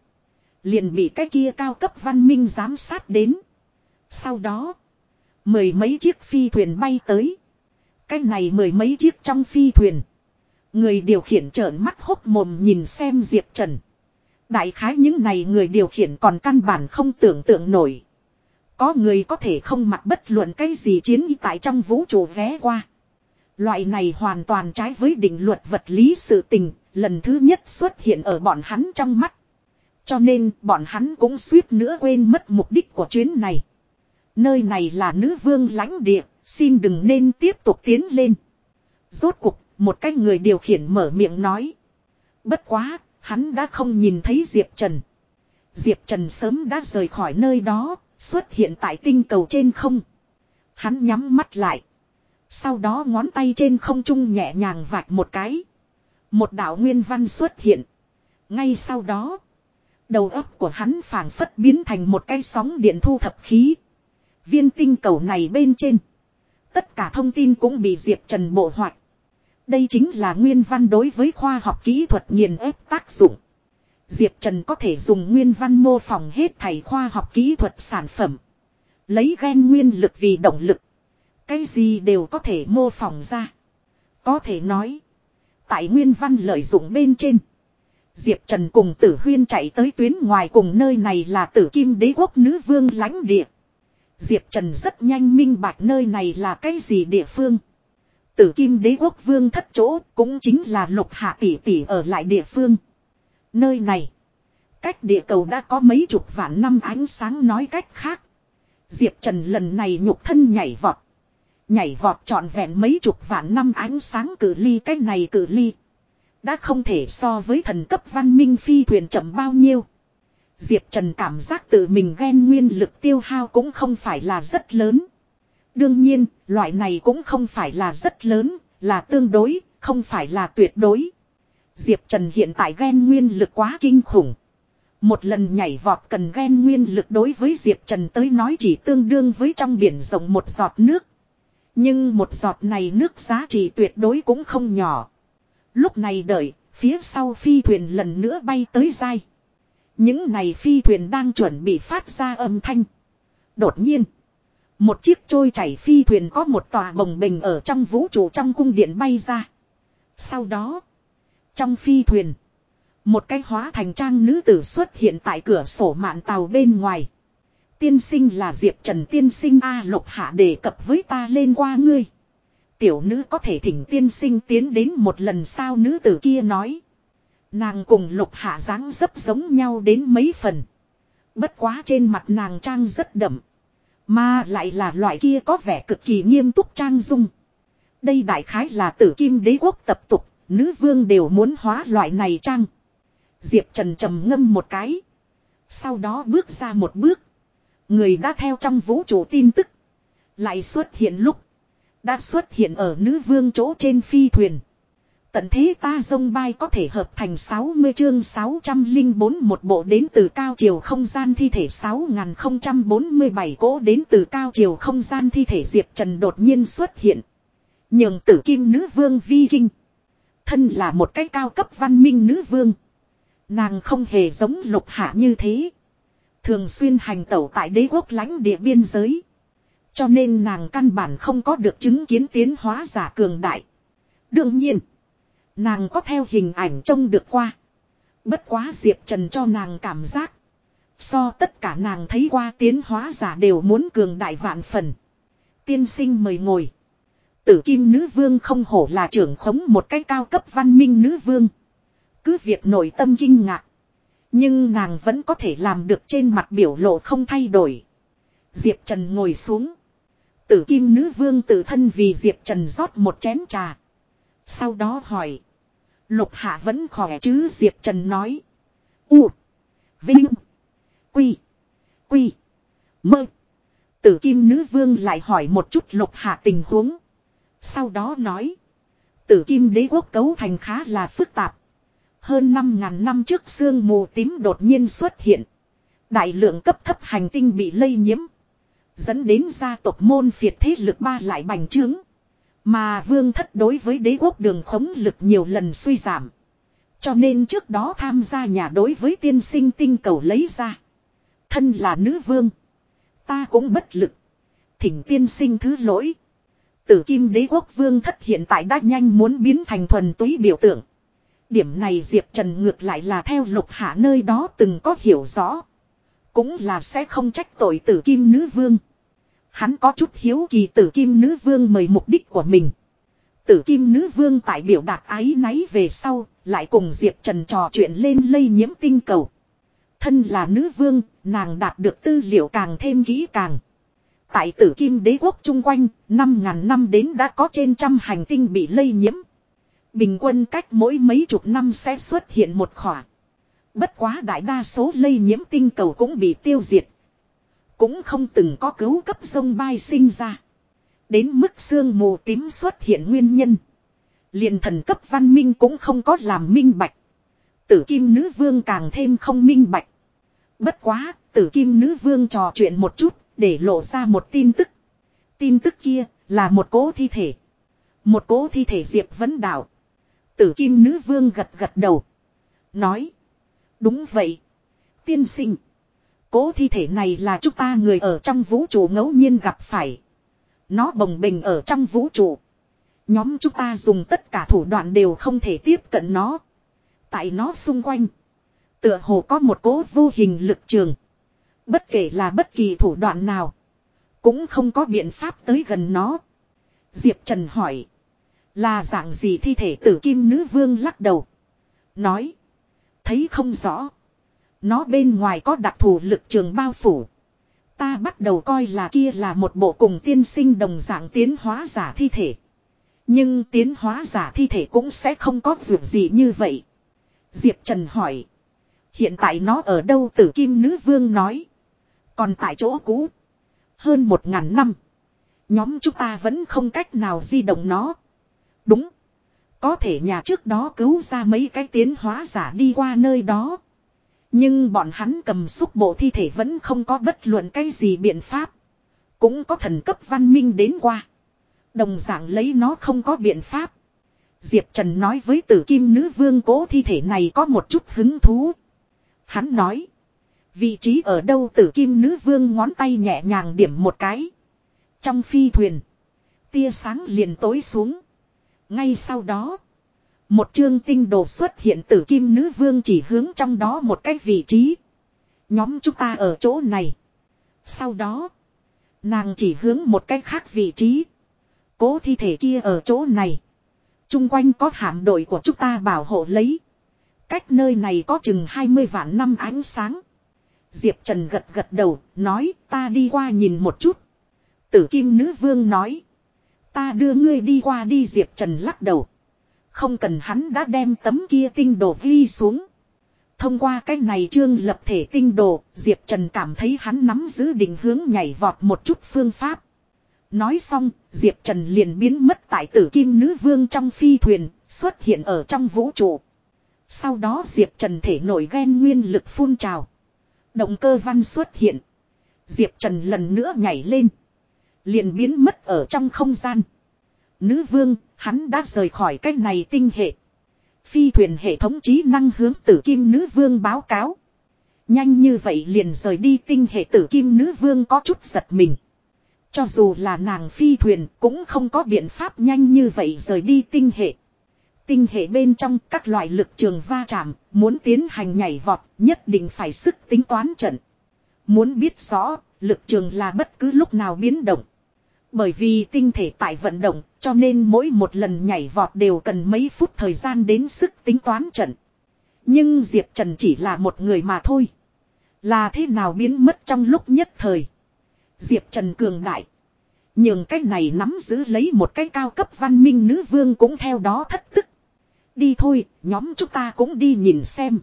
Liền bị cái kia cao cấp văn minh giám sát đến. Sau đó. Mười mấy chiếc phi thuyền bay tới. Cái này mười mấy chiếc trong phi thuyền. Người điều khiển trợn mắt hốc mồm nhìn xem Diệp Trần. Đại khái những này người điều khiển còn căn bản không tưởng tượng nổi. Có người có thể không mặc bất luận cái gì chiến y tại trong vũ trụ vé qua. Loại này hoàn toàn trái với định luật vật lý sự tình, lần thứ nhất xuất hiện ở bọn hắn trong mắt. Cho nên bọn hắn cũng suýt nữa quên mất mục đích của chuyến này. Nơi này là nữ vương lãnh địa, xin đừng nên tiếp tục tiến lên. Rốt cuộc, một cái người điều khiển mở miệng nói. Bất quá, hắn đã không nhìn thấy Diệp Trần. Diệp Trần sớm đã rời khỏi nơi đó, xuất hiện tại tinh cầu trên không. Hắn nhắm mắt lại. Sau đó ngón tay trên không trung nhẹ nhàng vạch một cái. Một đạo nguyên văn xuất hiện. Ngay sau đó, đầu óc của hắn phảng phất biến thành một cái sóng điện thu thập khí. Viên tinh cầu này bên trên. Tất cả thông tin cũng bị Diệp Trần bộ hoạt. Đây chính là nguyên văn đối với khoa học kỹ thuật nghiền ép tác dụng. Diệp Trần có thể dùng nguyên văn mô phỏng hết thầy khoa học kỹ thuật sản phẩm. Lấy gen nguyên lực vì động lực. Cái gì đều có thể mô phỏng ra. Có thể nói. Tại nguyên văn lợi dụng bên trên. Diệp Trần cùng tử huyên chạy tới tuyến ngoài cùng nơi này là tử kim đế quốc nữ vương lãnh địa. Diệp Trần rất nhanh minh bạch nơi này là cái gì địa phương. Tử kim đế quốc vương thất chỗ cũng chính là lục hạ tỷ tỷ ở lại địa phương. Nơi này. Cách địa cầu đã có mấy chục vạn năm ánh sáng nói cách khác. Diệp Trần lần này nhục thân nhảy vọt. Nhảy vọt trọn vẹn mấy chục vạn năm ánh sáng cử ly cách này cử ly. Đã không thể so với thần cấp văn minh phi thuyền chậm bao nhiêu. Diệp Trần cảm giác tự mình ghen nguyên lực tiêu hao cũng không phải là rất lớn. Đương nhiên, loại này cũng không phải là rất lớn, là tương đối, không phải là tuyệt đối. Diệp Trần hiện tại ghen nguyên lực quá kinh khủng. Một lần nhảy vọt cần ghen nguyên lực đối với Diệp Trần tới nói chỉ tương đương với trong biển rộng một giọt nước. Nhưng một giọt này nước giá trị tuyệt đối cũng không nhỏ. Lúc này đợi, phía sau phi thuyền lần nữa bay tới dai. Những này phi thuyền đang chuẩn bị phát ra âm thanh. Đột nhiên, một chiếc trôi chảy phi thuyền có một tòa bồng bình ở trong vũ trụ trong cung điện bay ra. Sau đó, trong phi thuyền, một cái hóa thành trang nữ tử xuất hiện tại cửa sổ mạn tàu bên ngoài. Tiên sinh là Diệp Trần tiên sinh A lục hạ đề cập với ta lên qua ngươi. Tiểu nữ có thể thỉnh tiên sinh tiến đến một lần sao nữ tử kia nói. Nàng cùng lục hạ dáng dấp giống nhau đến mấy phần. Bất quá trên mặt nàng trang rất đậm. Mà lại là loại kia có vẻ cực kỳ nghiêm túc trang dung. Đây đại khái là tử kim đế quốc tập tục, nữ vương đều muốn hóa loại này trang. Diệp Trần trầm ngâm một cái. Sau đó bước ra một bước. Người đã theo trong vũ trụ tin tức. Lại xuất hiện lúc. Đã xuất hiện ở nữ vương chỗ trên phi thuyền. Tận thế ta dông bay có thể hợp thành 60 chương 604 một bộ đến từ cao chiều không gian thi thể 6047 cỗ đến từ cao chiều không gian thi thể Diệp Trần đột nhiên xuất hiện. Nhường tử kim nữ vương vi kinh. Thân là một cái cao cấp văn minh nữ vương. Nàng không hề giống lục hạ như thế. Thường xuyên hành tẩu tại đế quốc lãnh địa biên giới. Cho nên nàng căn bản không có được chứng kiến tiến hóa giả cường đại. Đương nhiên. Nàng có theo hình ảnh trông được qua. Bất quá Diệp Trần cho nàng cảm giác. So tất cả nàng thấy qua tiến hóa giả đều muốn cường đại vạn phần. Tiên sinh mời ngồi. Tử kim nữ vương không hổ là trưởng khống một cái cao cấp văn minh nữ vương. Cứ việc nội tâm kinh ngạc. Nhưng nàng vẫn có thể làm được trên mặt biểu lộ không thay đổi. Diệp Trần ngồi xuống. Tử kim nữ vương tự thân vì Diệp Trần rót một chén trà. Sau đó hỏi. Lục hạ vẫn khỏe chứ Diệp Trần nói. U. Vinh. Quy. Quy. Mơ. Tử kim nữ vương lại hỏi một chút lục hạ tình huống. Sau đó nói. Tử kim đế quốc cấu thành khá là phức tạp. Hơn 5.000 năm trước sương mù tím đột nhiên xuất hiện. Đại lượng cấp thấp hành tinh bị lây nhiễm. Dẫn đến gia tộc môn phiệt thế lực ba lại bành trướng. Mà vương thất đối với đế quốc đường khống lực nhiều lần suy giảm. Cho nên trước đó tham gia nhà đối với tiên sinh tinh cầu lấy ra. Thân là nữ vương. Ta cũng bất lực. Thỉnh tiên sinh thứ lỗi. Tử kim đế quốc vương thất hiện tại đã nhanh muốn biến thành thuần túy biểu tượng. Điểm này Diệp Trần ngược lại là theo lục hạ nơi đó từng có hiểu rõ. Cũng là sẽ không trách tội tử kim nữ vương. Hắn có chút hiếu kỳ tử kim nữ vương mời mục đích của mình. Tử kim nữ vương tại biểu đạt ái náy về sau, lại cùng Diệp Trần trò chuyện lên lây nhiễm tinh cầu. Thân là nữ vương, nàng đạt được tư liệu càng thêm kỹ càng. Tại tử kim đế quốc chung quanh, 5.000 năm đến đã có trên trăm hành tinh bị lây nhiễm. Bình quân cách mỗi mấy chục năm sẽ xuất hiện một khỏa. Bất quá đại đa số lây nhiễm tinh cầu cũng bị tiêu diệt. Cũng không từng có cứu cấp sông bay sinh ra. Đến mức xương mù tím xuất hiện nguyên nhân. liền thần cấp văn minh cũng không có làm minh bạch. Tử kim nữ vương càng thêm không minh bạch. Bất quá, tử kim nữ vương trò chuyện một chút, để lộ ra một tin tức. Tin tức kia, là một cố thi thể. Một cố thi thể diệp vấn đạo. Tử kim nữ vương gật gật đầu. Nói. Đúng vậy. Tiên sinh. Cố thi thể này là chúng ta người ở trong vũ trụ ngẫu nhiên gặp phải. Nó bồng bình ở trong vũ trụ. Nhóm chúng ta dùng tất cả thủ đoạn đều không thể tiếp cận nó. Tại nó xung quanh. Tựa hồ có một cố vô hình lực trường. Bất kể là bất kỳ thủ đoạn nào. Cũng không có biện pháp tới gần nó. Diệp Trần hỏi. Là dạng gì thi thể tử kim nữ vương lắc đầu. Nói. Thấy không rõ. Nó bên ngoài có đặc thù lực trường bao phủ. Ta bắt đầu coi là kia là một bộ cùng tiên sinh đồng dạng tiến hóa giả thi thể. Nhưng tiến hóa giả thi thể cũng sẽ không có việc gì như vậy. Diệp Trần hỏi. Hiện tại nó ở đâu tử kim nữ vương nói. Còn tại chỗ cũ. Hơn một ngàn năm. Nhóm chúng ta vẫn không cách nào di động nó. Đúng. Có thể nhà trước đó cứu ra mấy cái tiến hóa giả đi qua nơi đó. Nhưng bọn hắn cầm xúc bộ thi thể vẫn không có bất luận cái gì biện pháp. Cũng có thần cấp văn minh đến qua. Đồng dạng lấy nó không có biện pháp. Diệp Trần nói với tử kim nữ vương cố thi thể này có một chút hứng thú. Hắn nói. Vị trí ở đâu tử kim nữ vương ngón tay nhẹ nhàng điểm một cái. Trong phi thuyền. Tia sáng liền tối xuống. Ngay sau đó. Một chương tinh đồ xuất hiện tử kim nữ vương chỉ hướng trong đó một cái vị trí. Nhóm chúng ta ở chỗ này. Sau đó. Nàng chỉ hướng một cái khác vị trí. Cố thi thể kia ở chỗ này. Trung quanh có hạm đội của chúng ta bảo hộ lấy. Cách nơi này có chừng 20 vạn năm ánh sáng. Diệp Trần gật gật đầu, nói ta đi qua nhìn một chút. Tử Kim Nữ Vương nói. Ta đưa ngươi đi qua đi Diệp Trần lắc đầu. Không cần hắn đã đem tấm kia tinh đồ ghi xuống. Thông qua cái này trương lập thể tinh đồ, Diệp Trần cảm thấy hắn nắm giữ định hướng nhảy vọt một chút phương pháp. Nói xong, Diệp Trần liền biến mất tại tử kim nữ vương trong phi thuyền, xuất hiện ở trong vũ trụ. Sau đó Diệp Trần thể nổi ghen nguyên lực phun trào. Động cơ văn xuất hiện. Diệp Trần lần nữa nhảy lên. Liền biến mất ở trong không gian. Nữ vương, hắn đã rời khỏi cách này tinh hệ. Phi thuyền hệ thống trí năng hướng tử kim nữ vương báo cáo. Nhanh như vậy liền rời đi tinh hệ tử kim nữ vương có chút giật mình. Cho dù là nàng phi thuyền cũng không có biện pháp nhanh như vậy rời đi tinh hệ. Tinh hệ bên trong các loại lực trường va chạm, muốn tiến hành nhảy vọt, nhất định phải sức tính toán trận. Muốn biết rõ, lực trường là bất cứ lúc nào biến động. Bởi vì tinh thể tại vận động, cho nên mỗi một lần nhảy vọt đều cần mấy phút thời gian đến sức tính toán trận. Nhưng Diệp Trần chỉ là một người mà thôi. Là thế nào biến mất trong lúc nhất thời. Diệp Trần cường đại. Nhưng cái này nắm giữ lấy một cái cao cấp văn minh nữ vương cũng theo đó thất tức. Đi thôi, nhóm chúng ta cũng đi nhìn xem.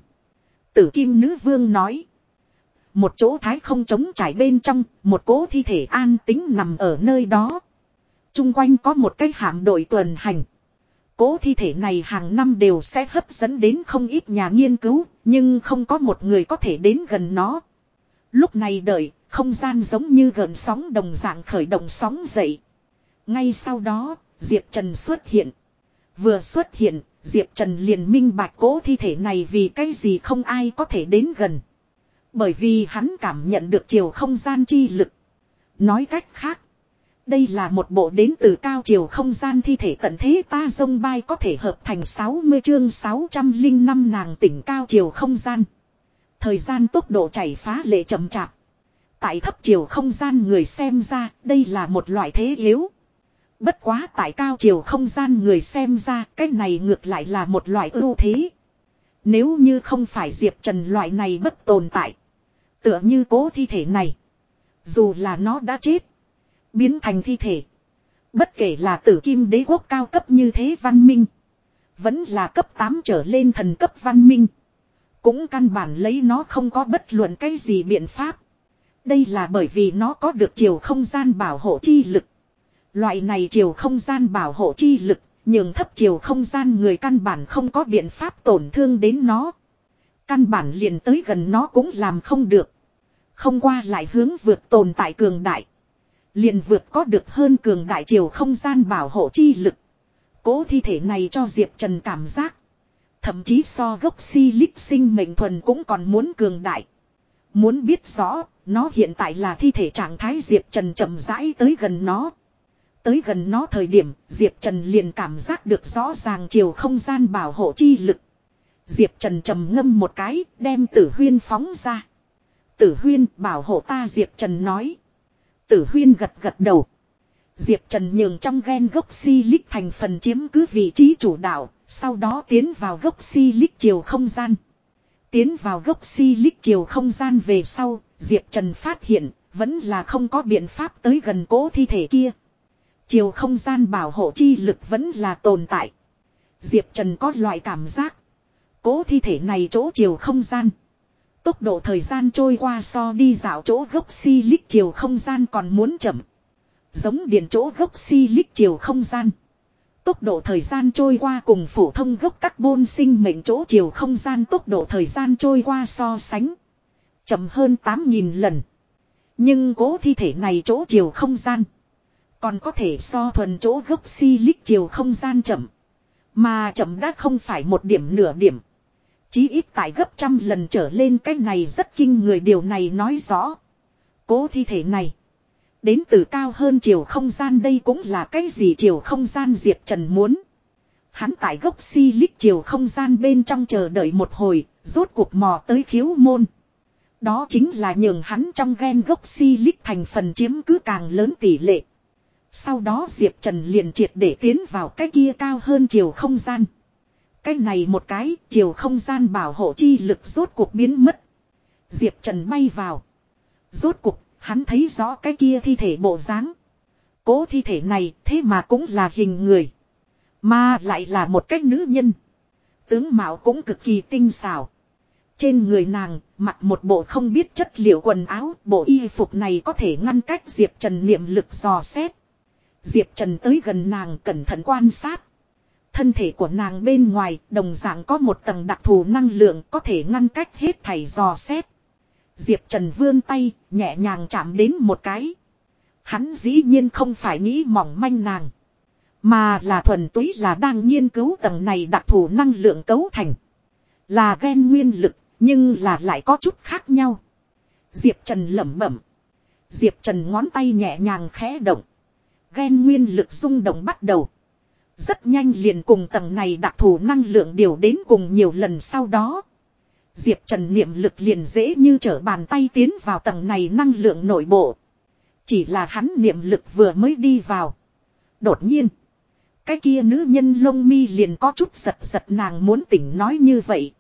Tử kim nữ vương nói. Một chỗ thái không trống trải bên trong, một cố thi thể an tính nằm ở nơi đó. Trung quanh có một cái hạm đội tuần hành. Cố thi thể này hàng năm đều sẽ hấp dẫn đến không ít nhà nghiên cứu, nhưng không có một người có thể đến gần nó. Lúc này đợi, không gian giống như gần sóng đồng dạng khởi động sóng dậy. Ngay sau đó, Diệp Trần xuất hiện. Vừa xuất hiện, Diệp Trần liền minh bạch cố thi thể này vì cái gì không ai có thể đến gần. Bởi vì hắn cảm nhận được chiều không gian chi lực. Nói cách khác. Đây là một bộ đến từ cao chiều không gian thi thể tận thế ta dông bay có thể hợp thành 60 chương 605 nàng tỉnh cao chiều không gian. Thời gian tốc độ chảy phá lệ chậm chạp. Tại thấp chiều không gian người xem ra, đây là một loại thế yếu. Bất quá tại cao chiều không gian người xem ra, cái này ngược lại là một loại ưu thế. Nếu như không phải Diệp Trần loại này bất tồn tại. Tựa như cố thi thể này. Dù là nó đã chết. Biến thành thi thể. Bất kể là tử kim đế quốc cao cấp như thế văn minh. Vẫn là cấp 8 trở lên thần cấp văn minh. Cũng căn bản lấy nó không có bất luận cái gì biện pháp. Đây là bởi vì nó có được chiều không gian bảo hộ chi lực. Loại này chiều không gian bảo hộ chi lực, nhường thấp chiều không gian người căn bản không có biện pháp tổn thương đến nó. Căn bản liền tới gần nó cũng làm không được. Không qua lại hướng vượt tồn tại cường đại. Liền vượt có được hơn cường đại chiều không gian bảo hộ chi lực. Cố thi thể này cho Diệp Trần cảm giác. Thậm chí so gốc si lích sinh mệnh thuần cũng còn muốn cường đại. Muốn biết rõ, nó hiện tại là thi thể trạng thái Diệp Trần chậm rãi tới gần nó. Tới gần nó thời điểm, Diệp Trần liền cảm giác được rõ ràng chiều không gian bảo hộ chi lực. Diệp Trần trầm ngâm một cái, đem tử huyên phóng ra. Tử huyên bảo hộ ta Diệp Trần nói. Tử huyên gật gật đầu. Diệp Trần nhường trong ghen gốc si lích thành phần chiếm cứ vị trí chủ đạo, sau đó tiến vào gốc si lích chiều không gian. Tiến vào gốc si lích chiều không gian về sau, Diệp Trần phát hiện, vẫn là không có biện pháp tới gần cố thi thể kia. Chiều không gian bảo hộ chi lực vẫn là tồn tại. Diệp Trần có loại cảm giác. Cố thi thể này chỗ chiều không gian. Tốc độ thời gian trôi qua so đi dạo chỗ gốc si lích chiều không gian còn muốn chậm. Giống điện chỗ gốc si lích chiều không gian. Tốc độ thời gian trôi qua cùng phổ thông gốc carbon sinh mệnh chỗ chiều không gian tốc độ thời gian trôi qua so sánh. Chậm hơn 8.000 lần. Nhưng cố thi thể này chỗ chiều không gian. Còn có thể so thuần chỗ gốc si lích chiều không gian chậm. Mà chậm đã không phải một điểm nửa điểm. Chí ít tại gấp trăm lần trở lên cái này rất kinh người điều này nói rõ. Cố thi thể này. Đến từ cao hơn chiều không gian đây cũng là cái gì chiều không gian Diệp Trần muốn. Hắn tại gốc si lích chiều không gian bên trong chờ đợi một hồi, rốt cuộc mò tới khiếu môn. Đó chính là nhường hắn trong ghen gốc si lích thành phần chiếm cứ càng lớn tỷ lệ. Sau đó Diệp Trần liền triệt để tiến vào cái kia cao hơn chiều không gian. Cái này một cái chiều không gian bảo hộ chi lực rốt cuộc biến mất. Diệp Trần bay vào. Rốt cuộc hắn thấy rõ cái kia thi thể bộ dáng. Cố thi thể này thế mà cũng là hình người. Mà lại là một cách nữ nhân. Tướng mạo cũng cực kỳ tinh xảo. Trên người nàng, mặc một bộ không biết chất liệu quần áo, bộ y phục này có thể ngăn cách Diệp Trần niệm lực dò xét. Diệp Trần tới gần nàng cẩn thận quan sát. Thân thể của nàng bên ngoài đồng dạng có một tầng đặc thù năng lượng có thể ngăn cách hết thảy dò xét. Diệp Trần vươn tay, nhẹ nhàng chạm đến một cái. Hắn dĩ nhiên không phải nghĩ mỏng manh nàng. Mà là thuần túy là đang nghiên cứu tầng này đặc thù năng lượng cấu thành. Là ghen nguyên lực, nhưng là lại có chút khác nhau. Diệp Trần lẩm bẩm. Diệp Trần ngón tay nhẹ nhàng khẽ động. Ghen nguyên lực rung động bắt đầu. Rất nhanh liền cùng tầng này đặc thù năng lượng điều đến cùng nhiều lần sau đó. Diệp Trần niệm lực liền dễ như trở bàn tay tiến vào tầng này năng lượng nội bộ. Chỉ là hắn niệm lực vừa mới đi vào. Đột nhiên. Cái kia nữ nhân lông mi liền có chút giật giật nàng muốn tỉnh nói như vậy.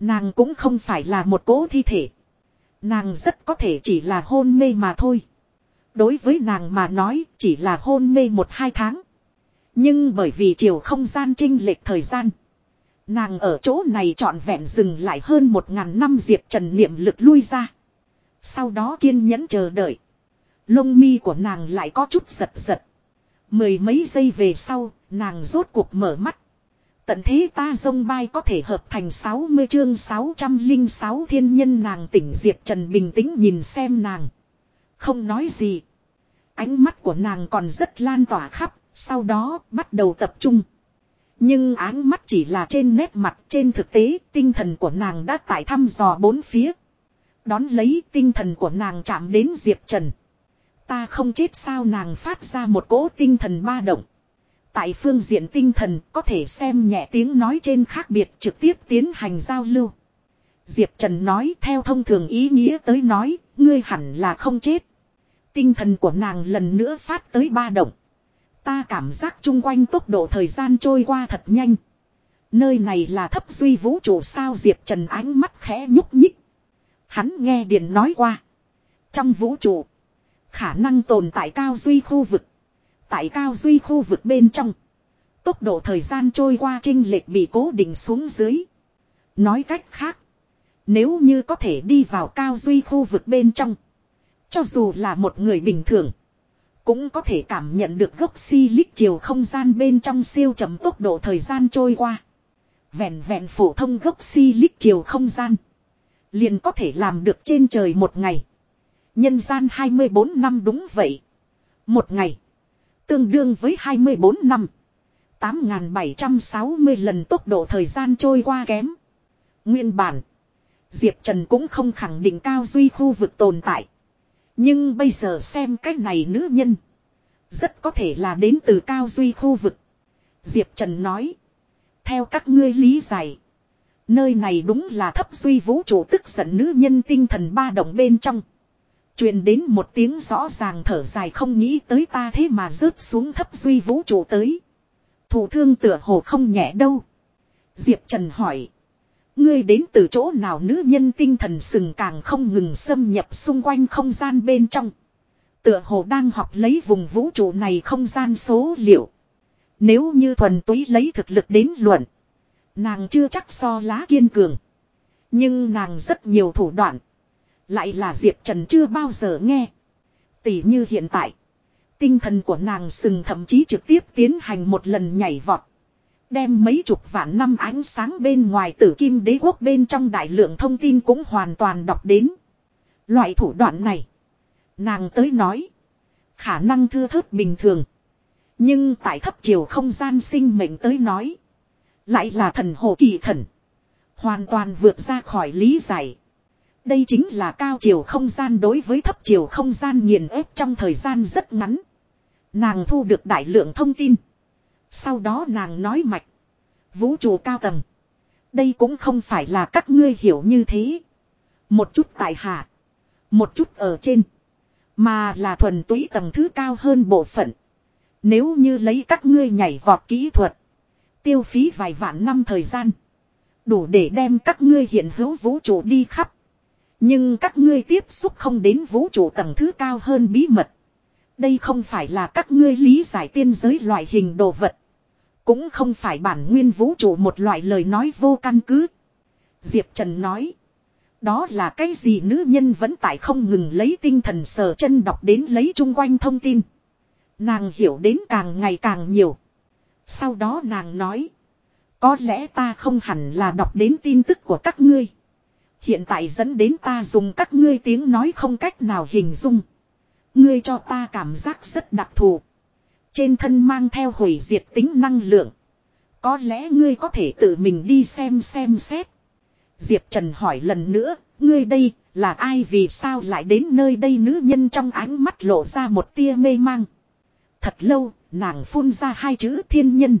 Nàng cũng không phải là một cố thi thể. Nàng rất có thể chỉ là hôn mê mà thôi. Đối với nàng mà nói chỉ là hôn mê một hai tháng. Nhưng bởi vì chiều không gian trinh lệch thời gian. Nàng ở chỗ này trọn vẹn dừng lại hơn một ngàn năm Diệp Trần niệm lực lui ra. Sau đó kiên nhẫn chờ đợi. Lông mi của nàng lại có chút giật giật. Mười mấy giây về sau, nàng rốt cuộc mở mắt. Tận thế ta dông bay có thể hợp thành 60 chương 606 thiên nhân nàng tỉnh Diệp Trần bình tĩnh nhìn xem nàng. Không nói gì. Ánh mắt của nàng còn rất lan tỏa khắp, sau đó bắt đầu tập trung. Nhưng áng mắt chỉ là trên nét mặt, trên thực tế tinh thần của nàng đã tại thăm dò bốn phía. Đón lấy tinh thần của nàng chạm đến Diệp Trần. Ta không chết sao nàng phát ra một cỗ tinh thần ba động. Tại phương diện tinh thần có thể xem nhẹ tiếng nói trên khác biệt trực tiếp tiến hành giao lưu. Diệp Trần nói theo thông thường ý nghĩa tới nói, ngươi hẳn là không chết. Tinh thần của nàng lần nữa phát tới ba động. Ta cảm giác chung quanh tốc độ thời gian trôi qua thật nhanh. Nơi này là thấp duy vũ trụ sao Diệp Trần ánh mắt khẽ nhúc nhích. Hắn nghe Điện nói qua. Trong vũ trụ, khả năng tồn tại cao duy khu vực. Tại cao duy khu vực bên trong, tốc độ thời gian trôi qua trinh lệch bị cố định xuống dưới. Nói cách khác, nếu như có thể đi vào cao duy khu vực bên trong, cho dù là một người bình thường, cũng có thể cảm nhận được gốc si lít chiều không gian bên trong siêu chậm tốc độ thời gian trôi qua. Vẹn vẹn phổ thông gốc si lít chiều không gian. Liền có thể làm được trên trời một ngày. Nhân gian 24 năm đúng vậy. Một ngày. Tương đương với 24 năm. 8.760 lần tốc độ thời gian trôi qua kém. Nguyên bản. Diệp Trần cũng không khẳng định cao duy khu vực tồn tại. Nhưng bây giờ xem cách này nữ nhân. Rất có thể là đến từ cao duy khu vực. Diệp Trần nói. Theo các ngươi lý giải. Nơi này đúng là thấp duy vũ trụ tức giận nữ nhân tinh thần ba động bên trong. truyền đến một tiếng rõ ràng thở dài không nghĩ tới ta thế mà rớt xuống thấp duy vũ trụ tới. Thủ thương tựa hồ không nhẹ đâu. Diệp Trần hỏi. Ngươi đến từ chỗ nào nữ nhân tinh thần sừng càng không ngừng xâm nhập xung quanh không gian bên trong. Tựa hồ đang học lấy vùng vũ trụ này không gian số liệu. Nếu như thuần túy lấy thực lực đến luận. Nàng chưa chắc so lá kiên cường. Nhưng nàng rất nhiều thủ đoạn. Lại là Diệp Trần chưa bao giờ nghe. Tỷ như hiện tại. Tinh thần của nàng sừng thậm chí trực tiếp tiến hành một lần nhảy vọt. Đem mấy chục vạn năm ánh sáng bên ngoài tử kim đế quốc bên trong đại lượng thông tin cũng hoàn toàn đọc đến. Loại thủ đoạn này. Nàng tới nói. Khả năng thưa thớt bình thường. Nhưng tại thấp chiều không gian sinh mệnh tới nói. Lại là thần hồ kỳ thần. Hoàn toàn vượt ra khỏi lý giải. Đây chính là cao chiều không gian đối với thấp chiều không gian nghiền ép trong thời gian rất ngắn. Nàng thu được đại lượng thông tin. Sau đó nàng nói mạch. Vũ trụ cao tầng. Đây cũng không phải là các ngươi hiểu như thế. Một chút tại hạ. Một chút ở trên. Mà là thuần túy tầng thứ cao hơn bộ phận. Nếu như lấy các ngươi nhảy vọt kỹ thuật. Tiêu phí vài vạn năm thời gian. Đủ để đem các ngươi hiện hữu vũ trụ đi khắp. Nhưng các ngươi tiếp xúc không đến vũ trụ tầng thứ cao hơn bí mật. Đây không phải là các ngươi lý giải tiên giới loại hình đồ vật. Cũng không phải bản nguyên vũ trụ một loại lời nói vô căn cứ. Diệp Trần nói. Đó là cái gì nữ nhân vẫn tại không ngừng lấy tinh thần sờ chân đọc đến lấy chung quanh thông tin. Nàng hiểu đến càng ngày càng nhiều. Sau đó nàng nói. Có lẽ ta không hẳn là đọc đến tin tức của các ngươi. Hiện tại dẫn đến ta dùng các ngươi tiếng nói không cách nào hình dung. Ngươi cho ta cảm giác rất đặc thù. Trên thân mang theo hủy diệt tính năng lượng. Có lẽ ngươi có thể tự mình đi xem xem xét. Diệp Trần hỏi lần nữa, ngươi đây, là ai vì sao lại đến nơi đây nữ nhân trong ánh mắt lộ ra một tia mê mang. Thật lâu, nàng phun ra hai chữ thiên nhân.